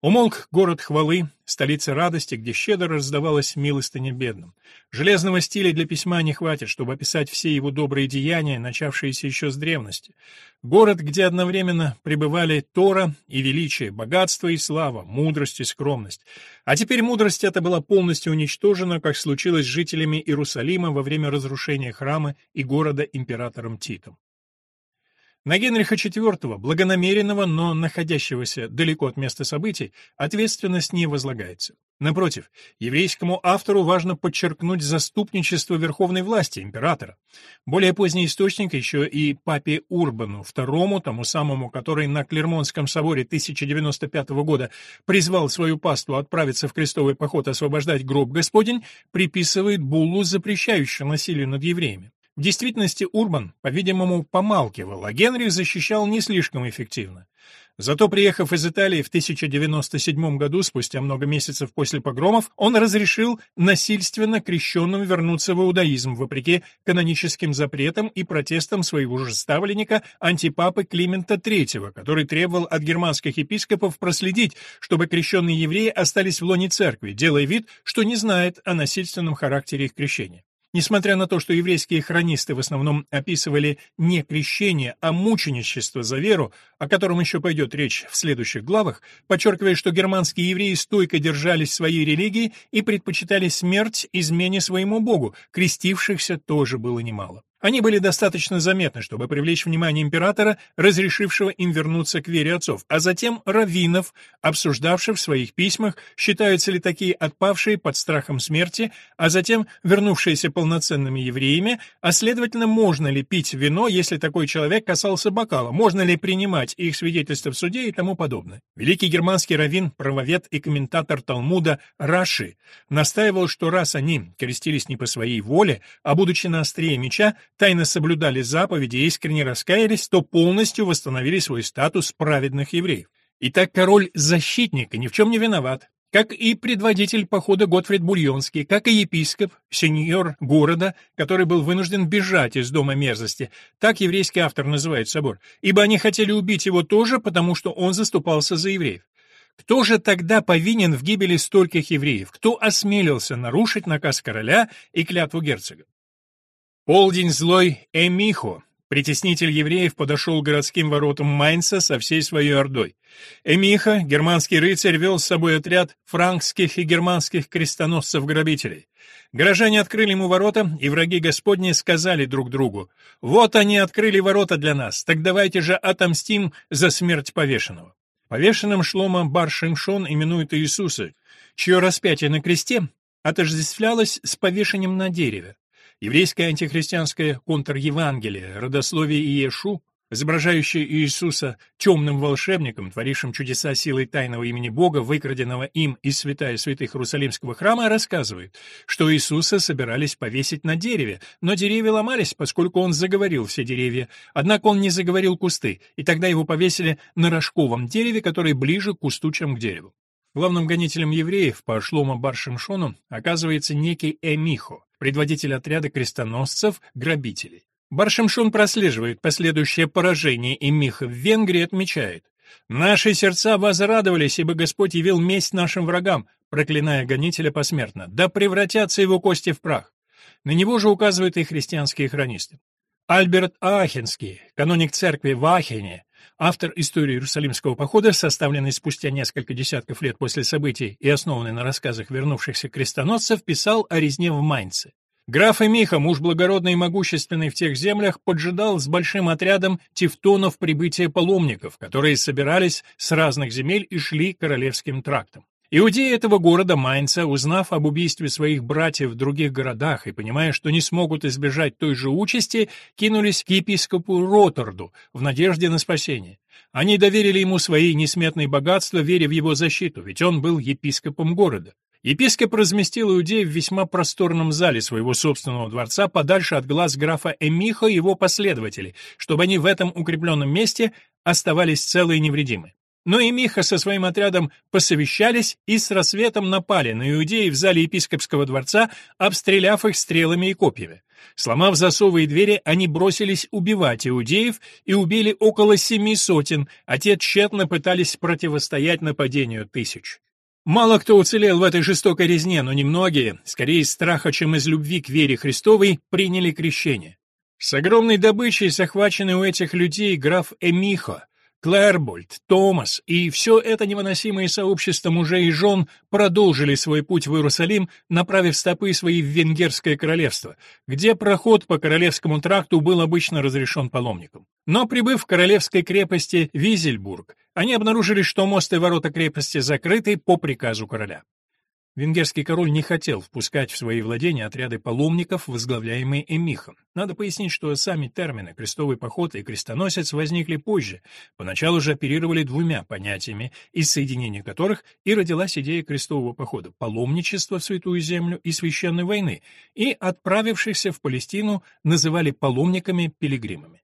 Умолк город хвалы, столица радости, где щедро раздавалась милостыня бедным. Железного стиля для письма не хватит, чтобы описать все его добрые деяния, начавшиеся еще с древности. Город, где одновременно пребывали Тора и величие, богатство и слава, мудрость и скромность. А теперь мудрость эта была полностью уничтожена, как случилось с жителями Иерусалима во время разрушения храма и города императором Титом. На Генриха IV, благонамеренного, но находящегося далеко от места событий, ответственность не возлагается. Напротив, еврейскому автору важно подчеркнуть заступничество верховной власти, императора. Более поздний источник еще и папе Урбану II, тому самому, который на Клермонском соборе 1095 года призвал свою паству отправиться в крестовый поход освобождать гроб Господень, приписывает буллу, запрещающую насилие над евреями. В действительности Урбан, по-видимому, помалкивал, а Генрих защищал не слишком эффективно. Зато, приехав из Италии в 1097 году, спустя много месяцев после погромов, он разрешил насильственно крещенным вернуться в иудаизм, вопреки каноническим запретам и протестам своего же ставленника, антипапы Климента III, который требовал от германских епископов проследить, чтобы крещенные евреи остались в лоне церкви, делая вид, что не знает о насильственном характере их крещения. Несмотря на то, что еврейские хронисты в основном описывали не крещение, а мученичество за веру, о котором еще пойдет речь в следующих главах, подчеркивая, что германские евреи стойко держались своей религии и предпочитали смерть измене своему богу, крестившихся тоже было немало. Они были достаточно заметны, чтобы привлечь внимание императора, разрешившего им вернуться к вере отцов, а затем раввинов, обсуждавших в своих письмах, считаются ли такие отпавшие под страхом смерти, а затем вернувшиеся полноценными евреями, а следовательно, можно ли пить вино, если такой человек касался бокала, можно ли принимать их свидетельства в суде и тому подобное. Великий германский раввин, правовед и комментатор Талмуда Раши настаивал, что раз они крестились не по своей воле, а будучи на острие меча, тайно соблюдали заповеди и искренне раскаялись, то полностью восстановили свой статус праведных евреев. Итак, король-защитник ни в чем не виноват, как и предводитель похода Готфрид Бульонский, как и епископ, сеньор города, который был вынужден бежать из дома мерзости, так еврейский автор называет собор, ибо они хотели убить его тоже, потому что он заступался за евреев. Кто же тогда повинен в гибели стольких евреев? Кто осмелился нарушить наказ короля и клятву герцога? Полдень злой Эмихо, притеснитель евреев, подошел к городским воротам Майнца со всей своей ордой. Эмиха, германский рыцарь, вел с собой отряд франкских и германских крестоносцев-грабителей. Горожане открыли ему ворота, и враги Господни сказали друг другу, «Вот они открыли ворота для нас, так давайте же отомстим за смерть повешенного». Повешенным Шлома Бар-Шимшон именует Иисуса, чье распятие на кресте отождествлялось с повешением на дереве. Еврейское антихристианское контревангелие, родословие Иешу, изображающее Иисуса темным волшебником, творившим чудеса силой тайного имени Бога, выкраденного им из святая святых Иерусалимского храма, рассказывает, что Иисуса собирались повесить на дереве, но деревья ломались, поскольку он заговорил все деревья, однако он не заговорил кусты, и тогда его повесили на рожковом дереве, которое ближе к кусту, чем к дереву. Главным гонителем евреев по Шлома Баршимшону оказывается некий Эмихо, предводитель отряда крестоносцев-грабителей. Баршимшон прослеживает последующее поражение Эмиха в Венгрии отмечает «Наши сердца возрадовались, ибо Господь явил месть нашим врагам, проклиная гонителя посмертно, да превратятся его кости в прах». На него же указывают и христианские хронисты. Альберт Аахенский, каноник церкви в Ахене, Автор истории Иерусалимского похода, составленной спустя несколько десятков лет после событий и основанной на рассказах вернувшихся крестоносцев, писал о резне в Майнце. Граф Эмиха, муж благородный и могущественный в тех землях, поджидал с большим отрядом тевтонов прибытия паломников, которые собирались с разных земель и шли королевским трактом. Иудеи этого города Майнца, узнав об убийстве своих братьев в других городах и понимая, что не смогут избежать той же участи, кинулись к епископу Ротарду в надежде на спасение. Они доверили ему свои несметные богатства, веря в его защиту, ведь он был епископом города. Епископ разместил иудеев в весьма просторном зале своего собственного дворца подальше от глаз графа Эмиха и его последователей, чтобы они в этом укрепленном месте оставались целы и невредимы. Но и Миха со своим отрядом посовещались и с рассветом напали на иудеев в зале епископского дворца, обстреляв их стрелами и копьями. Сломав засовы и двери, они бросились убивать иудеев и убили около семи сотен, а те тщетно пытались противостоять нападению тысяч. Мало кто уцелел в этой жестокой резне, но немногие, скорее из страха, чем из любви к вере Христовой, приняли крещение. С огромной добычей, захваченной у этих людей граф Эмихо, Клэрбольд, Томас и все это невыносимое сообщество мужей и жен продолжили свой путь в Иерусалим, направив стопы свои в Венгерское королевство, где проход по Королевскому тракту был обычно разрешен паломникам. Но прибыв в королевской крепости Визельбург, они обнаружили, что мост и ворота крепости закрыты по приказу короля. Венгерский король не хотел впускать в свои владения отряды паломников, возглавляемые Эмихом. Надо пояснить, что сами термины «крестовый поход» и «крестоносец» возникли позже. Поначалу же оперировали двумя понятиями, из соединения которых и родилась идея крестового похода — паломничество в Святую Землю и священной войны, и отправившихся в Палестину называли паломниками-пилигримами.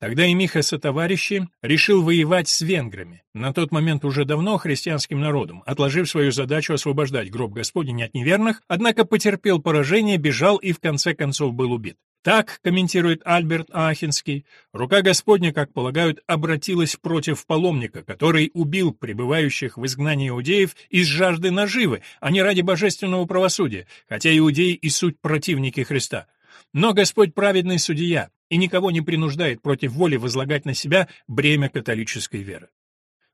Тогда и Миха со товарищи решил воевать с венграми, на тот момент уже давно христианским народом, отложив свою задачу освобождать гроб Господень от неверных, однако потерпел поражение, бежал и в конце концов был убит. Так, комментирует Альберт Ахинский, рука Господня, как полагают, обратилась против паломника, который убил пребывающих в изгнании иудеев из жажды наживы, а не ради божественного правосудия, хотя иудеи и суть противники Христа. Но Господь праведный судья и никого не принуждает против воли возлагать на себя бремя католической веры.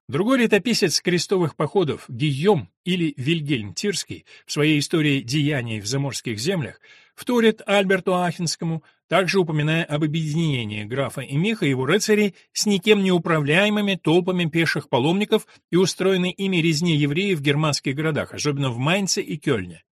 Другой летописец крестовых походов, Гийом или Вильгельм Тирский, в своей истории «Деяний в заморских землях», вторит Альберту Ахинскому, также упоминая об объединении графа и Миха его рыцарей с никем неуправляемыми толпами пеших паломников и устроенной ими резне евреев в германских городах, особенно в Майнце и Кёльне.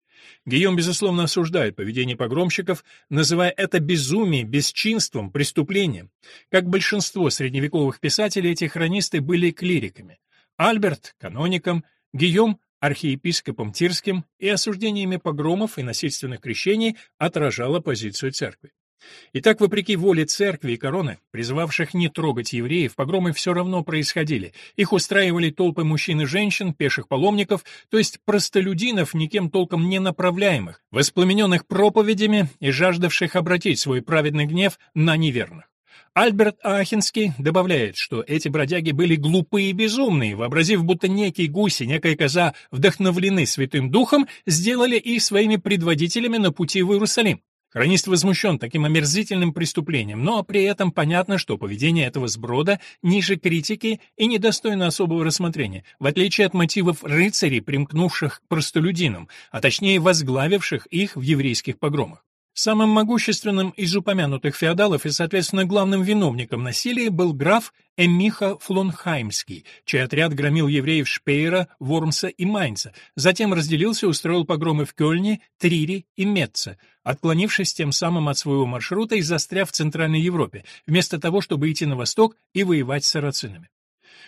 Гийом, безусловно, осуждает поведение погромщиков, называя это безумием, бесчинством, преступлением. Как большинство средневековых писателей, эти хронисты были клириками. Альберт — каноником, Гийом — архиепископом Тирским, и осуждениями погромов и насильственных крещений отражала позицию церкви. Итак, вопреки воле церкви и короны, призывавших не трогать евреев, погромы все равно происходили. Их устраивали толпы мужчин и женщин, пеших паломников, то есть простолюдинов, никем толком не направляемых, воспламененных проповедями и жаждавших обратить свой праведный гнев на неверных. Альберт Ахинский добавляет, что эти бродяги были глупые и безумные, вообразив, будто некий гусь некая коза вдохновлены Святым Духом, сделали их своими предводителями на пути в Иерусалим. Хронист возмущен таким омерзительным преступлением, но при этом понятно, что поведение этого сброда ниже критики и недостойно особого рассмотрения, в отличие от мотивов рыцарей, примкнувших к простолюдинам, а точнее возглавивших их в еврейских погромах. Самым могущественным из упомянутых феодалов и, соответственно, главным виновником насилия был граф Эмиха Флонхаймский, чей отряд громил евреев Шпейера, Вормса и Майнца, затем разделился и устроил погромы в Кёльне, Трире и Метце, отклонившись тем самым от своего маршрута и застряв в Центральной Европе, вместо того, чтобы идти на восток и воевать с сарацинами.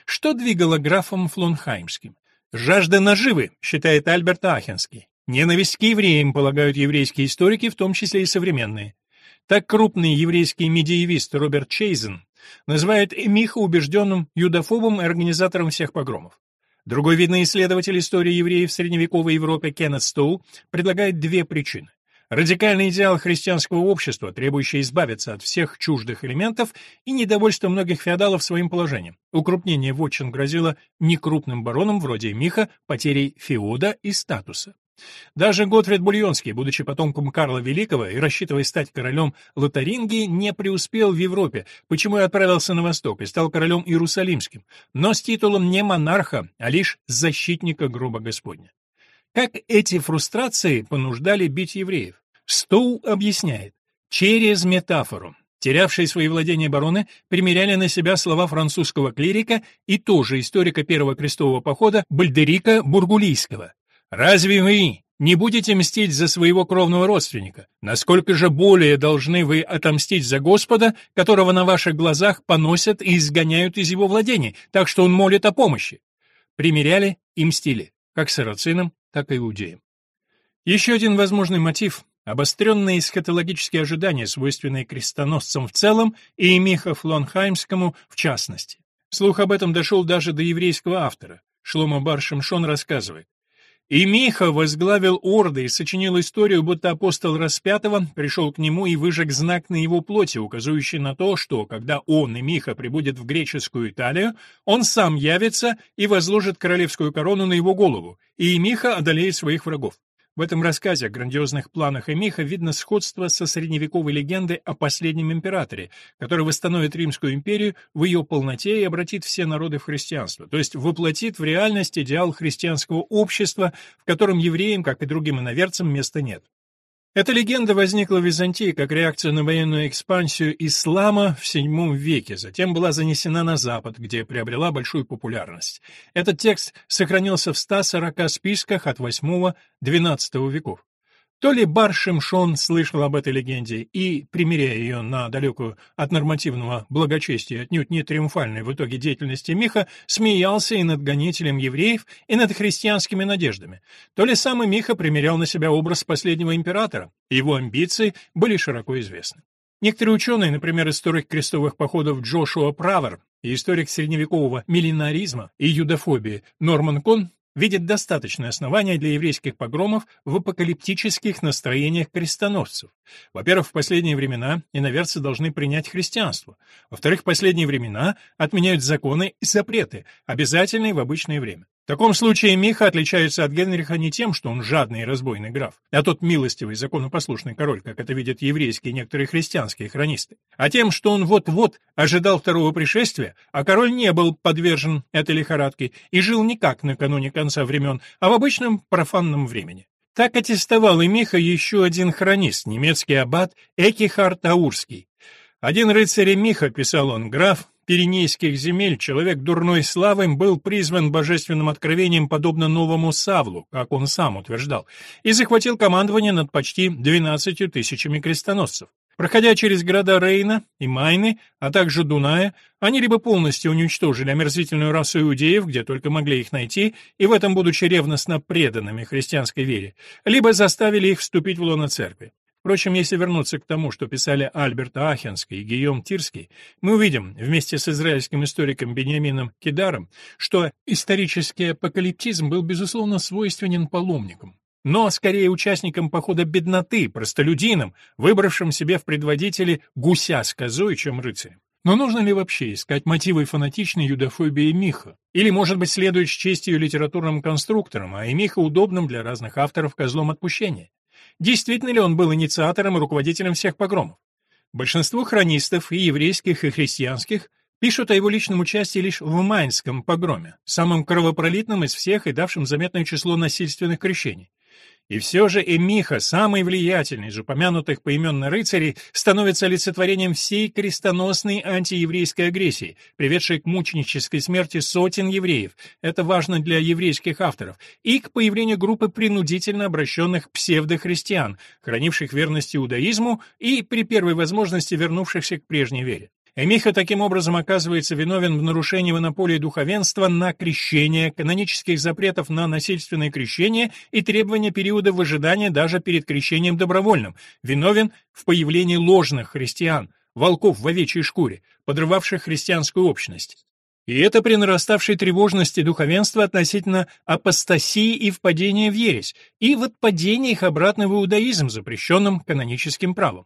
Что двигало графом Флонхаймским? Жажда наживы, считает Альберт Ахенский. Ненависть к евреям, полагают еврейские историки, в том числе и современные. Так крупный еврейский медиевист Роберт Чейзен называет Эмиха убежденным юдофобом и организатором всех погромов. Другой видный исследователь истории евреев в средневековой Европе Кеннет Стоул предлагает две причины. Радикальный идеал христианского общества, требующий избавиться от всех чуждых элементов, и недовольство многих феодалов своим положением. Укрупнение вотчин грозило некрупным баронам вроде Миха потерей феода и статуса. Даже Готфрид Бульонский, будучи потомком Карла Великого и рассчитывая стать королем Лотарингии, не преуспел в Европе, почему и отправился на восток и стал королем Иерусалимским, но с титулом не монарха, а лишь защитника гроба Господня. Как эти фрустрации понуждали бить евреев? Стоу объясняет, через метафору. Терявшие свои владения бароны примеряли на себя слова французского клирика и тоже историка первого крестового похода Бальдерика Бургулийского. «Разве вы не будете мстить за своего кровного родственника? Насколько же более должны вы отомстить за Господа, которого на ваших глазах поносят и изгоняют из его владений, так что он молит о помощи?» Примеряли и мстили, как сарацинам, так и иудеям. Еще один возможный мотив Обостренные эсхатологические ожидания, свойственные крестоносцам в целом и Миха Флонхаймскому в частности. Слух об этом дошел даже до еврейского автора. Шлома бар Шимшон рассказывает. И Миха возглавил орды и сочинил историю, будто апостол распятого пришел к нему и выжег знак на его плоти, указывающий на то, что, когда он и Миха прибудет в греческую Италию, он сам явится и возложит королевскую корону на его голову, и Миха одолеет своих врагов. В этом рассказе о грандиозных планах Эмиха видно сходство со средневековой легендой о последнем императоре, который восстановит Римскую империю в ее полноте и обратит все народы в христианство, то есть воплотит в реальность идеал христианского общества, в котором евреям, как и другим иноверцам, места нет. Эта легенда возникла в Византии как реакция на военную экспансию ислама в VII веке, затем была занесена на Запад, где приобрела большую популярность. Этот текст сохранился в 140 списках от VIII-XII веков. То ли Бар Шимшон слышал об этой легенде и, примеряя ее на далекую от нормативного благочестия, отнюдь не триумфальной в итоге деятельности Миха, смеялся и над гонителем евреев, и над христианскими надеждами, то ли сам Миха примерял на себя образ последнего императора, его амбиции были широко известны. Некоторые ученые, например, историк крестовых походов Джошуа Правер и историк средневекового миллинаризма и юдофобии Норман Кон видит достаточное основание для еврейских погромов в апокалиптических настроениях крестоносцев. Во-первых, в последние времена иноверцы должны принять христианство. Во-вторых, в последние времена отменяют законы и запреты, обязательные в обычное время. В таком случае Миха отличается от Генриха не тем, что он жадный и разбойный граф, а тот милостивый, законопослушный король, как это видят еврейские и некоторые христианские хронисты, а тем, что он вот-вот ожидал второго пришествия, а король не был подвержен этой лихорадке и жил не как накануне конца времен, а в обычном профанном времени. Так аттестовал и Миха еще один хронист, немецкий аббат Экихард Таурский. Один рыцарь Миха, писал он, граф, Пиренейских земель человек дурной славы был призван божественным откровением подобно новому Савлу, как он сам утверждал, и захватил командование над почти 12 тысячами крестоносцев. Проходя через города Рейна и Майны, а также Дуная, они либо полностью уничтожили омерзительную расу иудеев, где только могли их найти, и в этом будучи ревностно преданными христианской вере, либо заставили их вступить в лоно церкви. Впрочем, если вернуться к тому, что писали Альберт Ахенский и Гийом Тирский, мы увидим, вместе с израильским историком Бениамином Кидаром, что исторический апокалиптизм был, безусловно, свойственен паломникам, но скорее участникам похода бедноты, простолюдинам, выбравшим себе в предводители гуся с козой, чем рыцарем. Но нужно ли вообще искать мотивы фанатичной юдофобии Миха? Или, может быть, следует счесть ее литературным конструктором, а и Миха удобным для разных авторов козлом отпущения? Действительно ли он был инициатором и руководителем всех погромов? Большинство хронистов, и еврейских, и христианских, пишут о его личном участии лишь в Майнском погроме, самом кровопролитном из всех и давшем заметное число насильственных крещений. И все же Эмиха, самый влиятельный из упомянутых поименно рыцарей, становится олицетворением всей крестоносной антиеврейской агрессии, приведшей к мученической смерти сотен евреев, это важно для еврейских авторов, и к появлению группы принудительно обращенных псевдохристиан, хранивших верность иудаизму и при первой возможности вернувшихся к прежней вере. Эмиха таким образом оказывается виновен в нарушении монополии духовенства на крещение, канонических запретов на насильственное крещение и требования периода выжидания даже перед крещением добровольным, виновен в появлении ложных христиан, волков в овечьей шкуре, подрывавших христианскую общность. И это при нараставшей тревожности духовенства относительно апостасии и впадения в ересь, и в отпадении их обратно в иудаизм, запрещенным каноническим правом.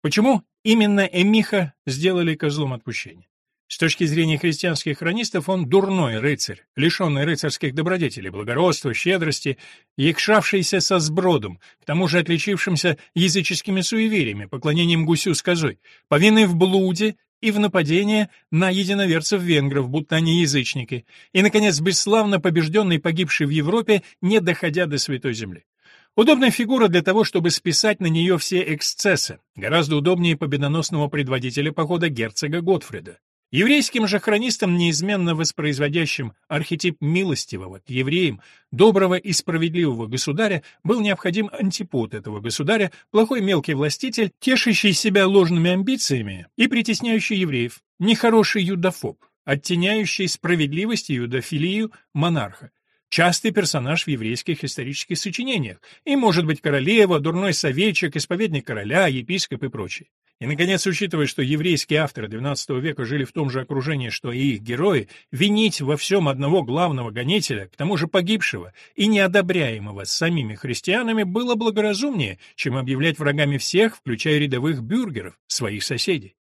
Почему именно Эмиха сделали козлом отпущения? С точки зрения христианских хронистов он дурной рыцарь, лишенный рыцарских добродетелей, благородства, щедрости, якшавшийся со сбродом, к тому же отличившимся языческими суевериями, поклонением гусю с козой, повинный в блуде и в нападении на единоверцев венгров, будто они язычники, и, наконец, бесславно побежденный погибший в Европе, не доходя до Святой Земли. Удобная фигура для того, чтобы списать на нее все эксцессы, гораздо удобнее победоносного предводителя похода герцога Готфрида. Еврейским же хронистам, неизменно воспроизводящим архетип милостивого к евреям, доброго и справедливого государя, был необходим антипод этого государя, плохой мелкий властитель, тешащий себя ложными амбициями и притесняющий евреев, нехороший юдофоб, оттеняющий справедливость и юдофилию монарха, частый персонаж в еврейских исторических сочинениях, и, может быть, королева, дурной советчик, исповедник короля, епископ и прочее. И, наконец, учитывая, что еврейские авторы XII века жили в том же окружении, что и их герои, винить во всем одного главного гонителя, к тому же погибшего и неодобряемого самими христианами, было благоразумнее, чем объявлять врагами всех, включая рядовых бюргеров, своих соседей.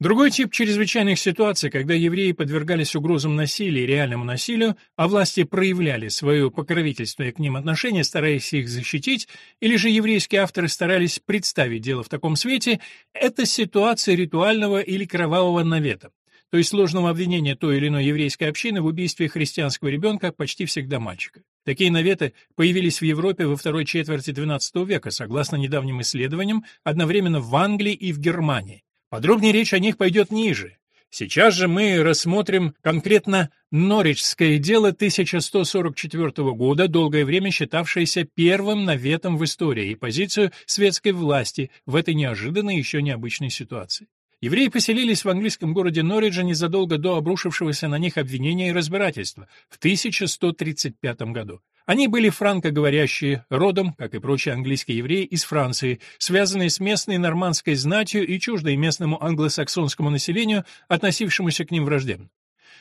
Другой тип чрезвычайных ситуаций, когда евреи подвергались угрозам насилия реальному насилию, а власти проявляли свое покровительство и к ним отношение, стараясь их защитить, или же еврейские авторы старались представить дело в таком свете, это ситуация ритуального или кровавого навета, то есть сложного обвинения той или иной еврейской общины в убийстве христианского ребенка, почти всегда мальчика. Такие наветы появились в Европе во второй четверти XII века, согласно недавним исследованиям, одновременно в Англии и в Германии. Подробнее речь о них пойдет ниже. Сейчас же мы рассмотрим конкретно Норичское дело 1144 года, долгое время считавшееся первым наветом в истории и позицию светской власти в этой неожиданной еще необычной ситуации. Евреи поселились в английском городе Норридже незадолго до обрушившегося на них обвинения и разбирательства в 1135 году. Они были франкоговорящие, родом, как и прочие английские евреи, из Франции, связанные с местной нормандской знатью и чуждой местному англосаксонскому населению, относившемуся к ним враждебно.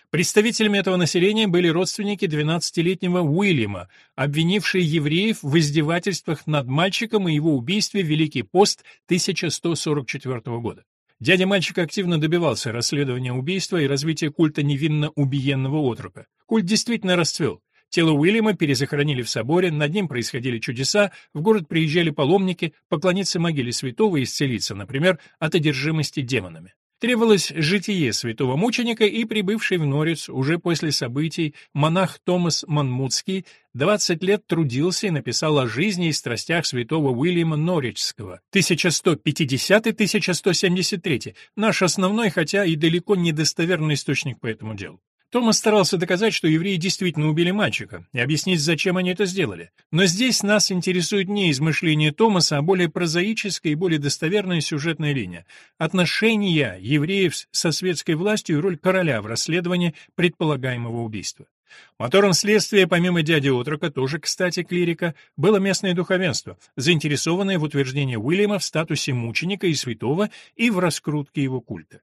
Представителями этого населения были родственники 12-летнего Уильяма, обвинившие евреев в издевательствах над мальчиком и его убийстве в Великий пост 1144 года. Дядя мальчика активно добивался расследования убийства и развития культа невинно убиенного отрока. Культ действительно расцвел. Тело Уильяма перезахоронили в соборе, над ним происходили чудеса, в город приезжали паломники поклониться могиле святого и исцелиться, например, от одержимости демонами. Требовалось житие святого мученика, и прибывший в Норец уже после событий монах Томас Манмутский 20 лет трудился и написал о жизни и страстях святого Уильяма Норичского 1150-1173, наш основной, хотя и далеко недостоверный источник по этому делу. Томас старался доказать, что евреи действительно убили мальчика, и объяснить, зачем они это сделали. Но здесь нас интересует не измышление Томаса, а более прозаическая и более достоверная сюжетная линия. Отношения евреев со светской властью и роль короля в расследовании предполагаемого убийства. Мотором следствия, помимо дяди Отрока, тоже, кстати, клирика, было местное духовенство, заинтересованное в утверждении Уильяма в статусе мученика и святого и в раскрутке его культа.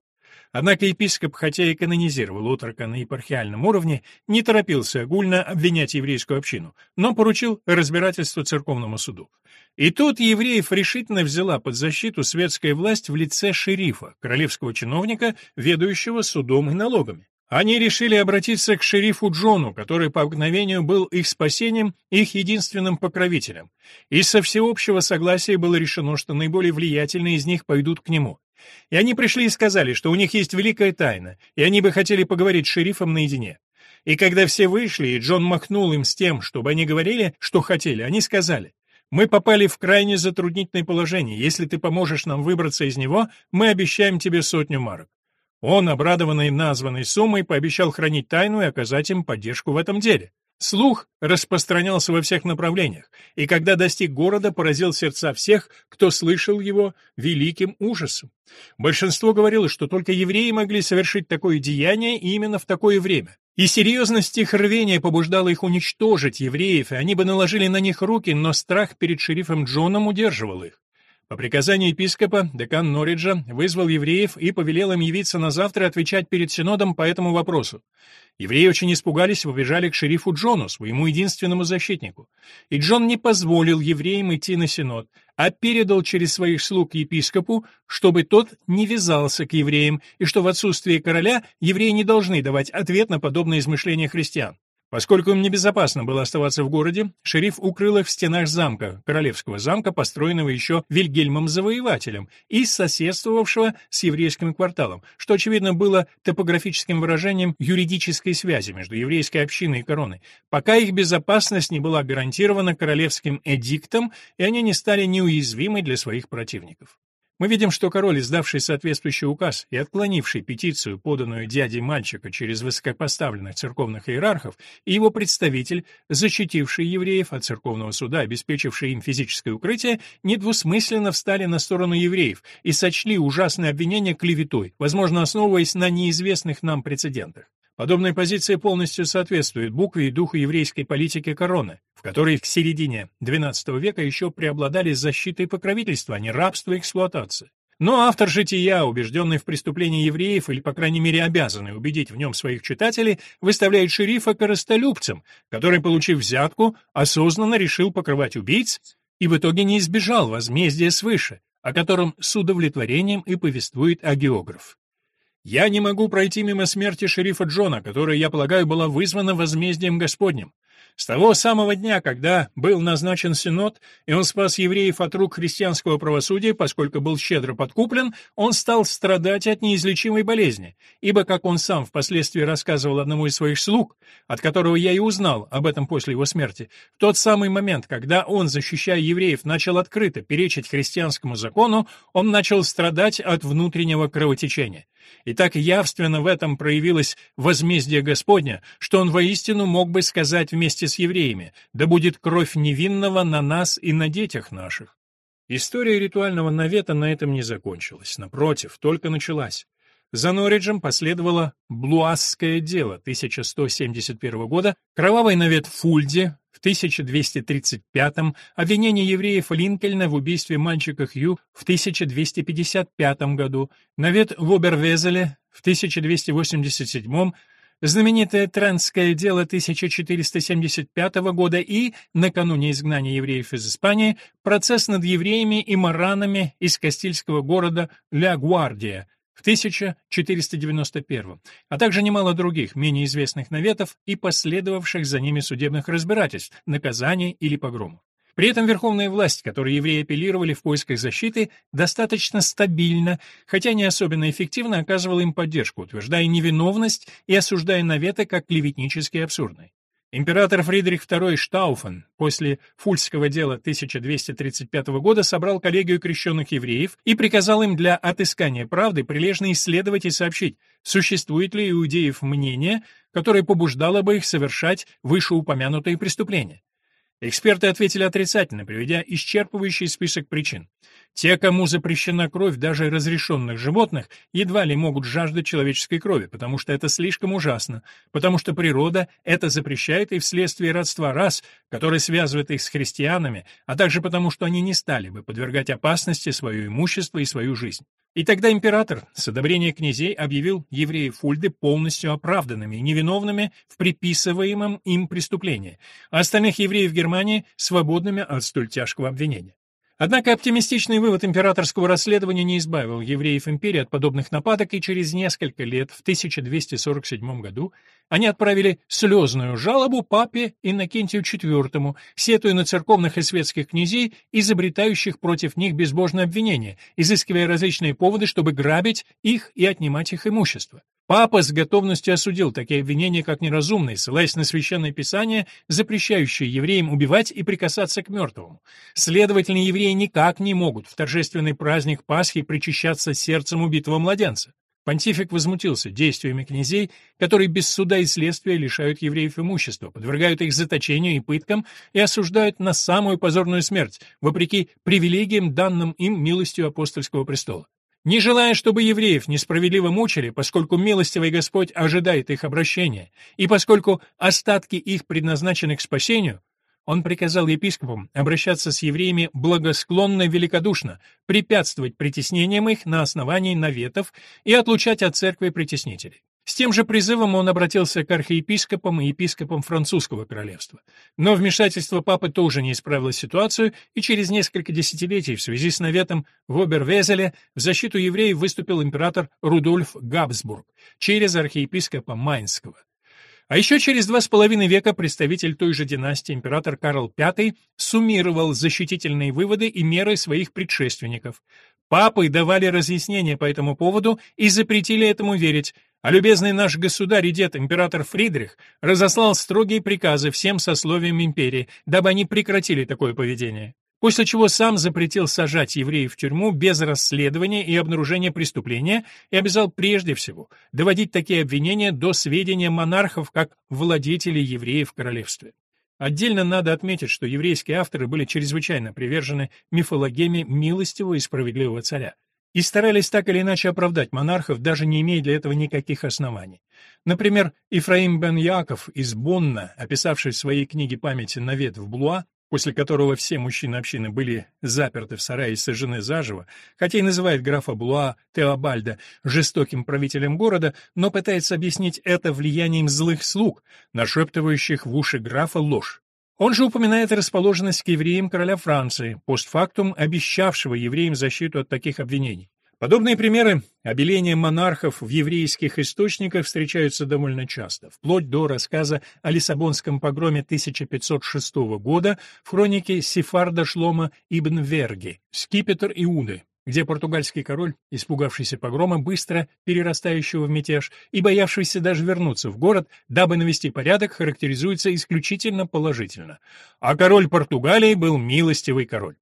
Однако епископ, хотя и канонизировал отрока на епархиальном уровне, не торопился огульно обвинять еврейскую общину, но поручил разбирательство церковному суду. И тут евреев решительно взяла под защиту светская власть в лице шерифа, королевского чиновника, ведущего судом и налогами. Они решили обратиться к шерифу Джону, который по обыкновению был их спасением, их единственным покровителем. И со всеобщего согласия было решено, что наиболее влиятельные из них пойдут к нему. И они пришли и сказали, что у них есть великая тайна, и они бы хотели поговорить с шерифом наедине. И когда все вышли, и Джон махнул им с тем, чтобы они говорили, что хотели, они сказали, «Мы попали в крайне затруднительное положение. Если ты поможешь нам выбраться из него, мы обещаем тебе сотню марок». Он, обрадованный названной суммой, пообещал хранить тайну и оказать им поддержку в этом деле. Слух распространялся во всех направлениях, и когда достиг города, поразил сердца всех, кто слышал его великим ужасом. Большинство говорило, что только евреи могли совершить такое деяние именно в такое время. И серьезность их рвения побуждала их уничтожить евреев, и они бы наложили на них руки, но страх перед шерифом Джоном удерживал их. По приказанию епископа декан Норриджа вызвал евреев и повелел им явиться на завтра и отвечать перед синодом по этому вопросу. Евреи очень испугались и побежали к шерифу Джону, своему единственному защитнику. И Джон не позволил евреям идти на синод, а передал через своих слуг епископу, чтобы тот не вязался к евреям, и что в отсутствие короля евреи не должны давать ответ на подобные измышления христиан. Поскольку им небезопасно было оставаться в городе, шериф укрыл их в стенах замка, королевского замка, построенного еще Вильгельмом Завоевателем и соседствовавшего с еврейским кварталом, что, очевидно, было топографическим выражением юридической связи между еврейской общиной и короной, пока их безопасность не была гарантирована королевским эдиктом, и они не стали неуязвимы для своих противников. Мы видим, что король, издавший соответствующий указ и отклонивший петицию, поданную дядей мальчика через высокопоставленных церковных иерархов, и его представитель, защитивший евреев от церковного суда, обеспечивший им физическое укрытие, недвусмысленно встали на сторону евреев и сочли ужасное обвинение клеветой, возможно, основываясь на неизвестных нам прецедентах. Подобная позиция полностью соответствует букве и духу еврейской политики короны, в которой к середине XII века еще преобладали защита и покровительство, а не рабство и эксплуатация. Но автор «Жития», убежденный в преступлении евреев или, по крайней мере, обязанный убедить в нем своих читателей, выставляет шерифа коростолюбцем, который, получив взятку, осознанно решил покрывать убийц и в итоге не избежал возмездия свыше, о котором с удовлетворением и повествует агеограф. Я не могу пройти мимо смерти шерифа Джона, которая, я полагаю, была вызвана возмездием Господним. С того самого дня, когда был назначен Синод, и он спас евреев от рук христианского правосудия, поскольку был щедро подкуплен, он стал страдать от неизлечимой болезни, ибо, как он сам впоследствии рассказывал одному из своих слуг, от которого я и узнал об этом после его смерти, в тот самый момент, когда он, защищая евреев, начал открыто перечить христианскому закону, он начал страдать от внутреннего кровотечения. И так явственно в этом проявилось возмездие Господня, что он воистину мог бы сказать вместе с евреями «Да будет кровь невинного на нас и на детях наших». История ритуального навета на этом не закончилась, напротив, только началась. За Норриджем последовало Блуасское дело 1171 года, кровавый навет в Фульде в 1235-м, обвинение евреев Линкольна в убийстве мальчика Хью в 1255 году, навет в Обервезеле в 1287 знаменитое Трентское дело 1475 года и, накануне изгнания евреев из Испании, процесс над евреями и маранами из Кастильского города Ля Гвардия – в 1491, а также немало других, менее известных наветов и последовавших за ними судебных разбирательств, наказаний или погромов. При этом верховная власть, которой евреи апеллировали в поисках защиты, достаточно стабильно, хотя не особенно эффективно оказывала им поддержку, утверждая невиновность и осуждая наветы как клеветнические и абсурдные. Император Фридрих II Штауфен после Фульского дела 1235 года собрал коллегию крещенных евреев и приказал им для отыскания правды прилежно исследовать и сообщить, существует ли иудеев мнение, которое побуждало бы их совершать вышеупомянутые преступления. Эксперты ответили отрицательно, приведя исчерпывающий список причин. Те, кому запрещена кровь даже разрешенных животных, едва ли могут жаждать человеческой крови, потому что это слишком ужасно, потому что природа это запрещает и вследствие родства рас, которое связывает их с христианами, а также потому, что они не стали бы подвергать опасности свое имущество и свою жизнь. И тогда император с одобрения князей объявил евреев Фульды полностью оправданными и невиновными в приписываемом им преступлении, а остальных евреев Германии свободными от столь тяжкого обвинения. Однако оптимистичный вывод императорского расследования не избавил евреев империи от подобных нападок, и через несколько лет, в 1247 году, они отправили слезную жалобу папе Иннокентию IV, сетуя на церковных и светских князей, изобретающих против них безбожное обвинение, изыскивая различные поводы, чтобы грабить их и отнимать их имущество. Папа с готовностью осудил такие обвинения как неразумные, ссылаясь на священное писание, запрещающее евреям убивать и прикасаться к мертвому. Следовательно, евреи никак не могут в торжественный праздник Пасхи причащаться сердцем убитого младенца. Понтифик возмутился действиями князей, которые без суда и следствия лишают евреев имущества, подвергают их заточению и пыткам и осуждают на самую позорную смерть, вопреки привилегиям, данным им милостью апостольского престола. Не желая, чтобы евреев несправедливо мучили, поскольку милостивый Господь ожидает их обращения, и поскольку остатки их предназначены к спасению, он приказал епископам обращаться с евреями благосклонно и великодушно, препятствовать притеснениям их на основании наветов и отлучать от церкви притеснителей. С тем же призывом он обратился к архиепископам и епископам французского королевства. Но вмешательство папы тоже не исправило ситуацию, и через несколько десятилетий в связи с наветом в Обервезеле в защиту евреев выступил император Рудольф Габсбург через архиепископа Майнского. А еще через два с половиной века представитель той же династии, император Карл V, суммировал защитительные выводы и меры своих предшественников. Папы давали разъяснения по этому поводу и запретили этому верить, а любезный наш государь и дед, император Фридрих, разослал строгие приказы всем сословиям империи, дабы они прекратили такое поведение после чего сам запретил сажать евреев в тюрьму без расследования и обнаружения преступления и обязал прежде всего доводить такие обвинения до сведения монархов как владетелей евреев в королевстве. Отдельно надо отметить, что еврейские авторы были чрезвычайно привержены мифологеме милостивого и справедливого царя и старались так или иначе оправдать монархов, даже не имея для этого никаких оснований. Например, Ифраим бен Яков из Бонна, описавший в своей книге памяти навет в Блуа, после которого все мужчины общины были заперты в сарае и сожжены заживо, хотя и называет графа Блуа Теобальда жестоким правителем города, но пытается объяснить это влиянием злых слуг, нашептывающих в уши графа ложь. Он же упоминает расположенность к евреям короля Франции, постфактум обещавшего евреям защиту от таких обвинений. Подобные примеры обеления монархов в еврейских источниках встречаются довольно часто, вплоть до рассказа о Лиссабонском погроме 1506 года в хронике Сефарда Шлома ибн Верги «Скипетр Иуды», где португальский король, испугавшийся погрома, быстро перерастающего в мятеж и боявшийся даже вернуться в город, дабы навести порядок, характеризуется исключительно положительно. А король Португалии был милостивый король.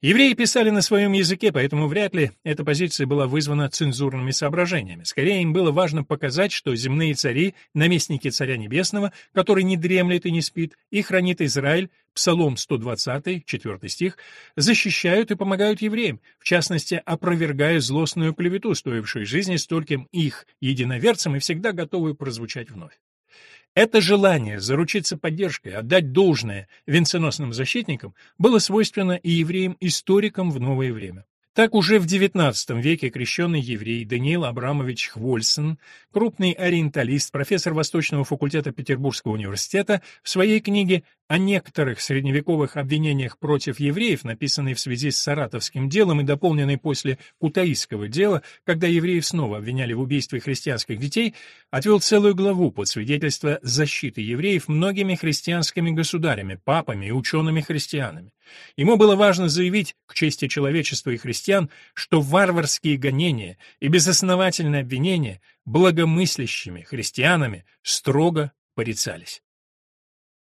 Евреи писали на своем языке, поэтому вряд ли эта позиция была вызвана цензурными соображениями. Скорее, им было важно показать, что земные цари, наместники Царя Небесного, который не дремлет и не спит, и хранит Израиль, Псалом 120, 4 стих, защищают и помогают евреям, в частности, опровергая злостную клевету, стоившую жизни стольким их единоверцам и всегда готовую прозвучать вновь. Это желание заручиться поддержкой, отдать должное венценосным защитникам было свойственно и евреям-историкам в новое время. Так уже в XIX веке крещенный еврей Даниил Абрамович Хвольсон, крупный ориенталист, профессор Восточного факультета Петербургского университета, в своей книге о некоторых средневековых обвинениях против евреев, написанной в связи с Саратовским делом и дополненной после Кутаисского дела, когда евреев снова обвиняли в убийстве христианских детей, отвел целую главу под свидетельство защиты евреев многими христианскими государями, папами и учеными-христианами. Ему было важно заявить к чести человечества и христиан, что варварские гонения и безосновательные обвинения благомыслящими христианами строго порицались.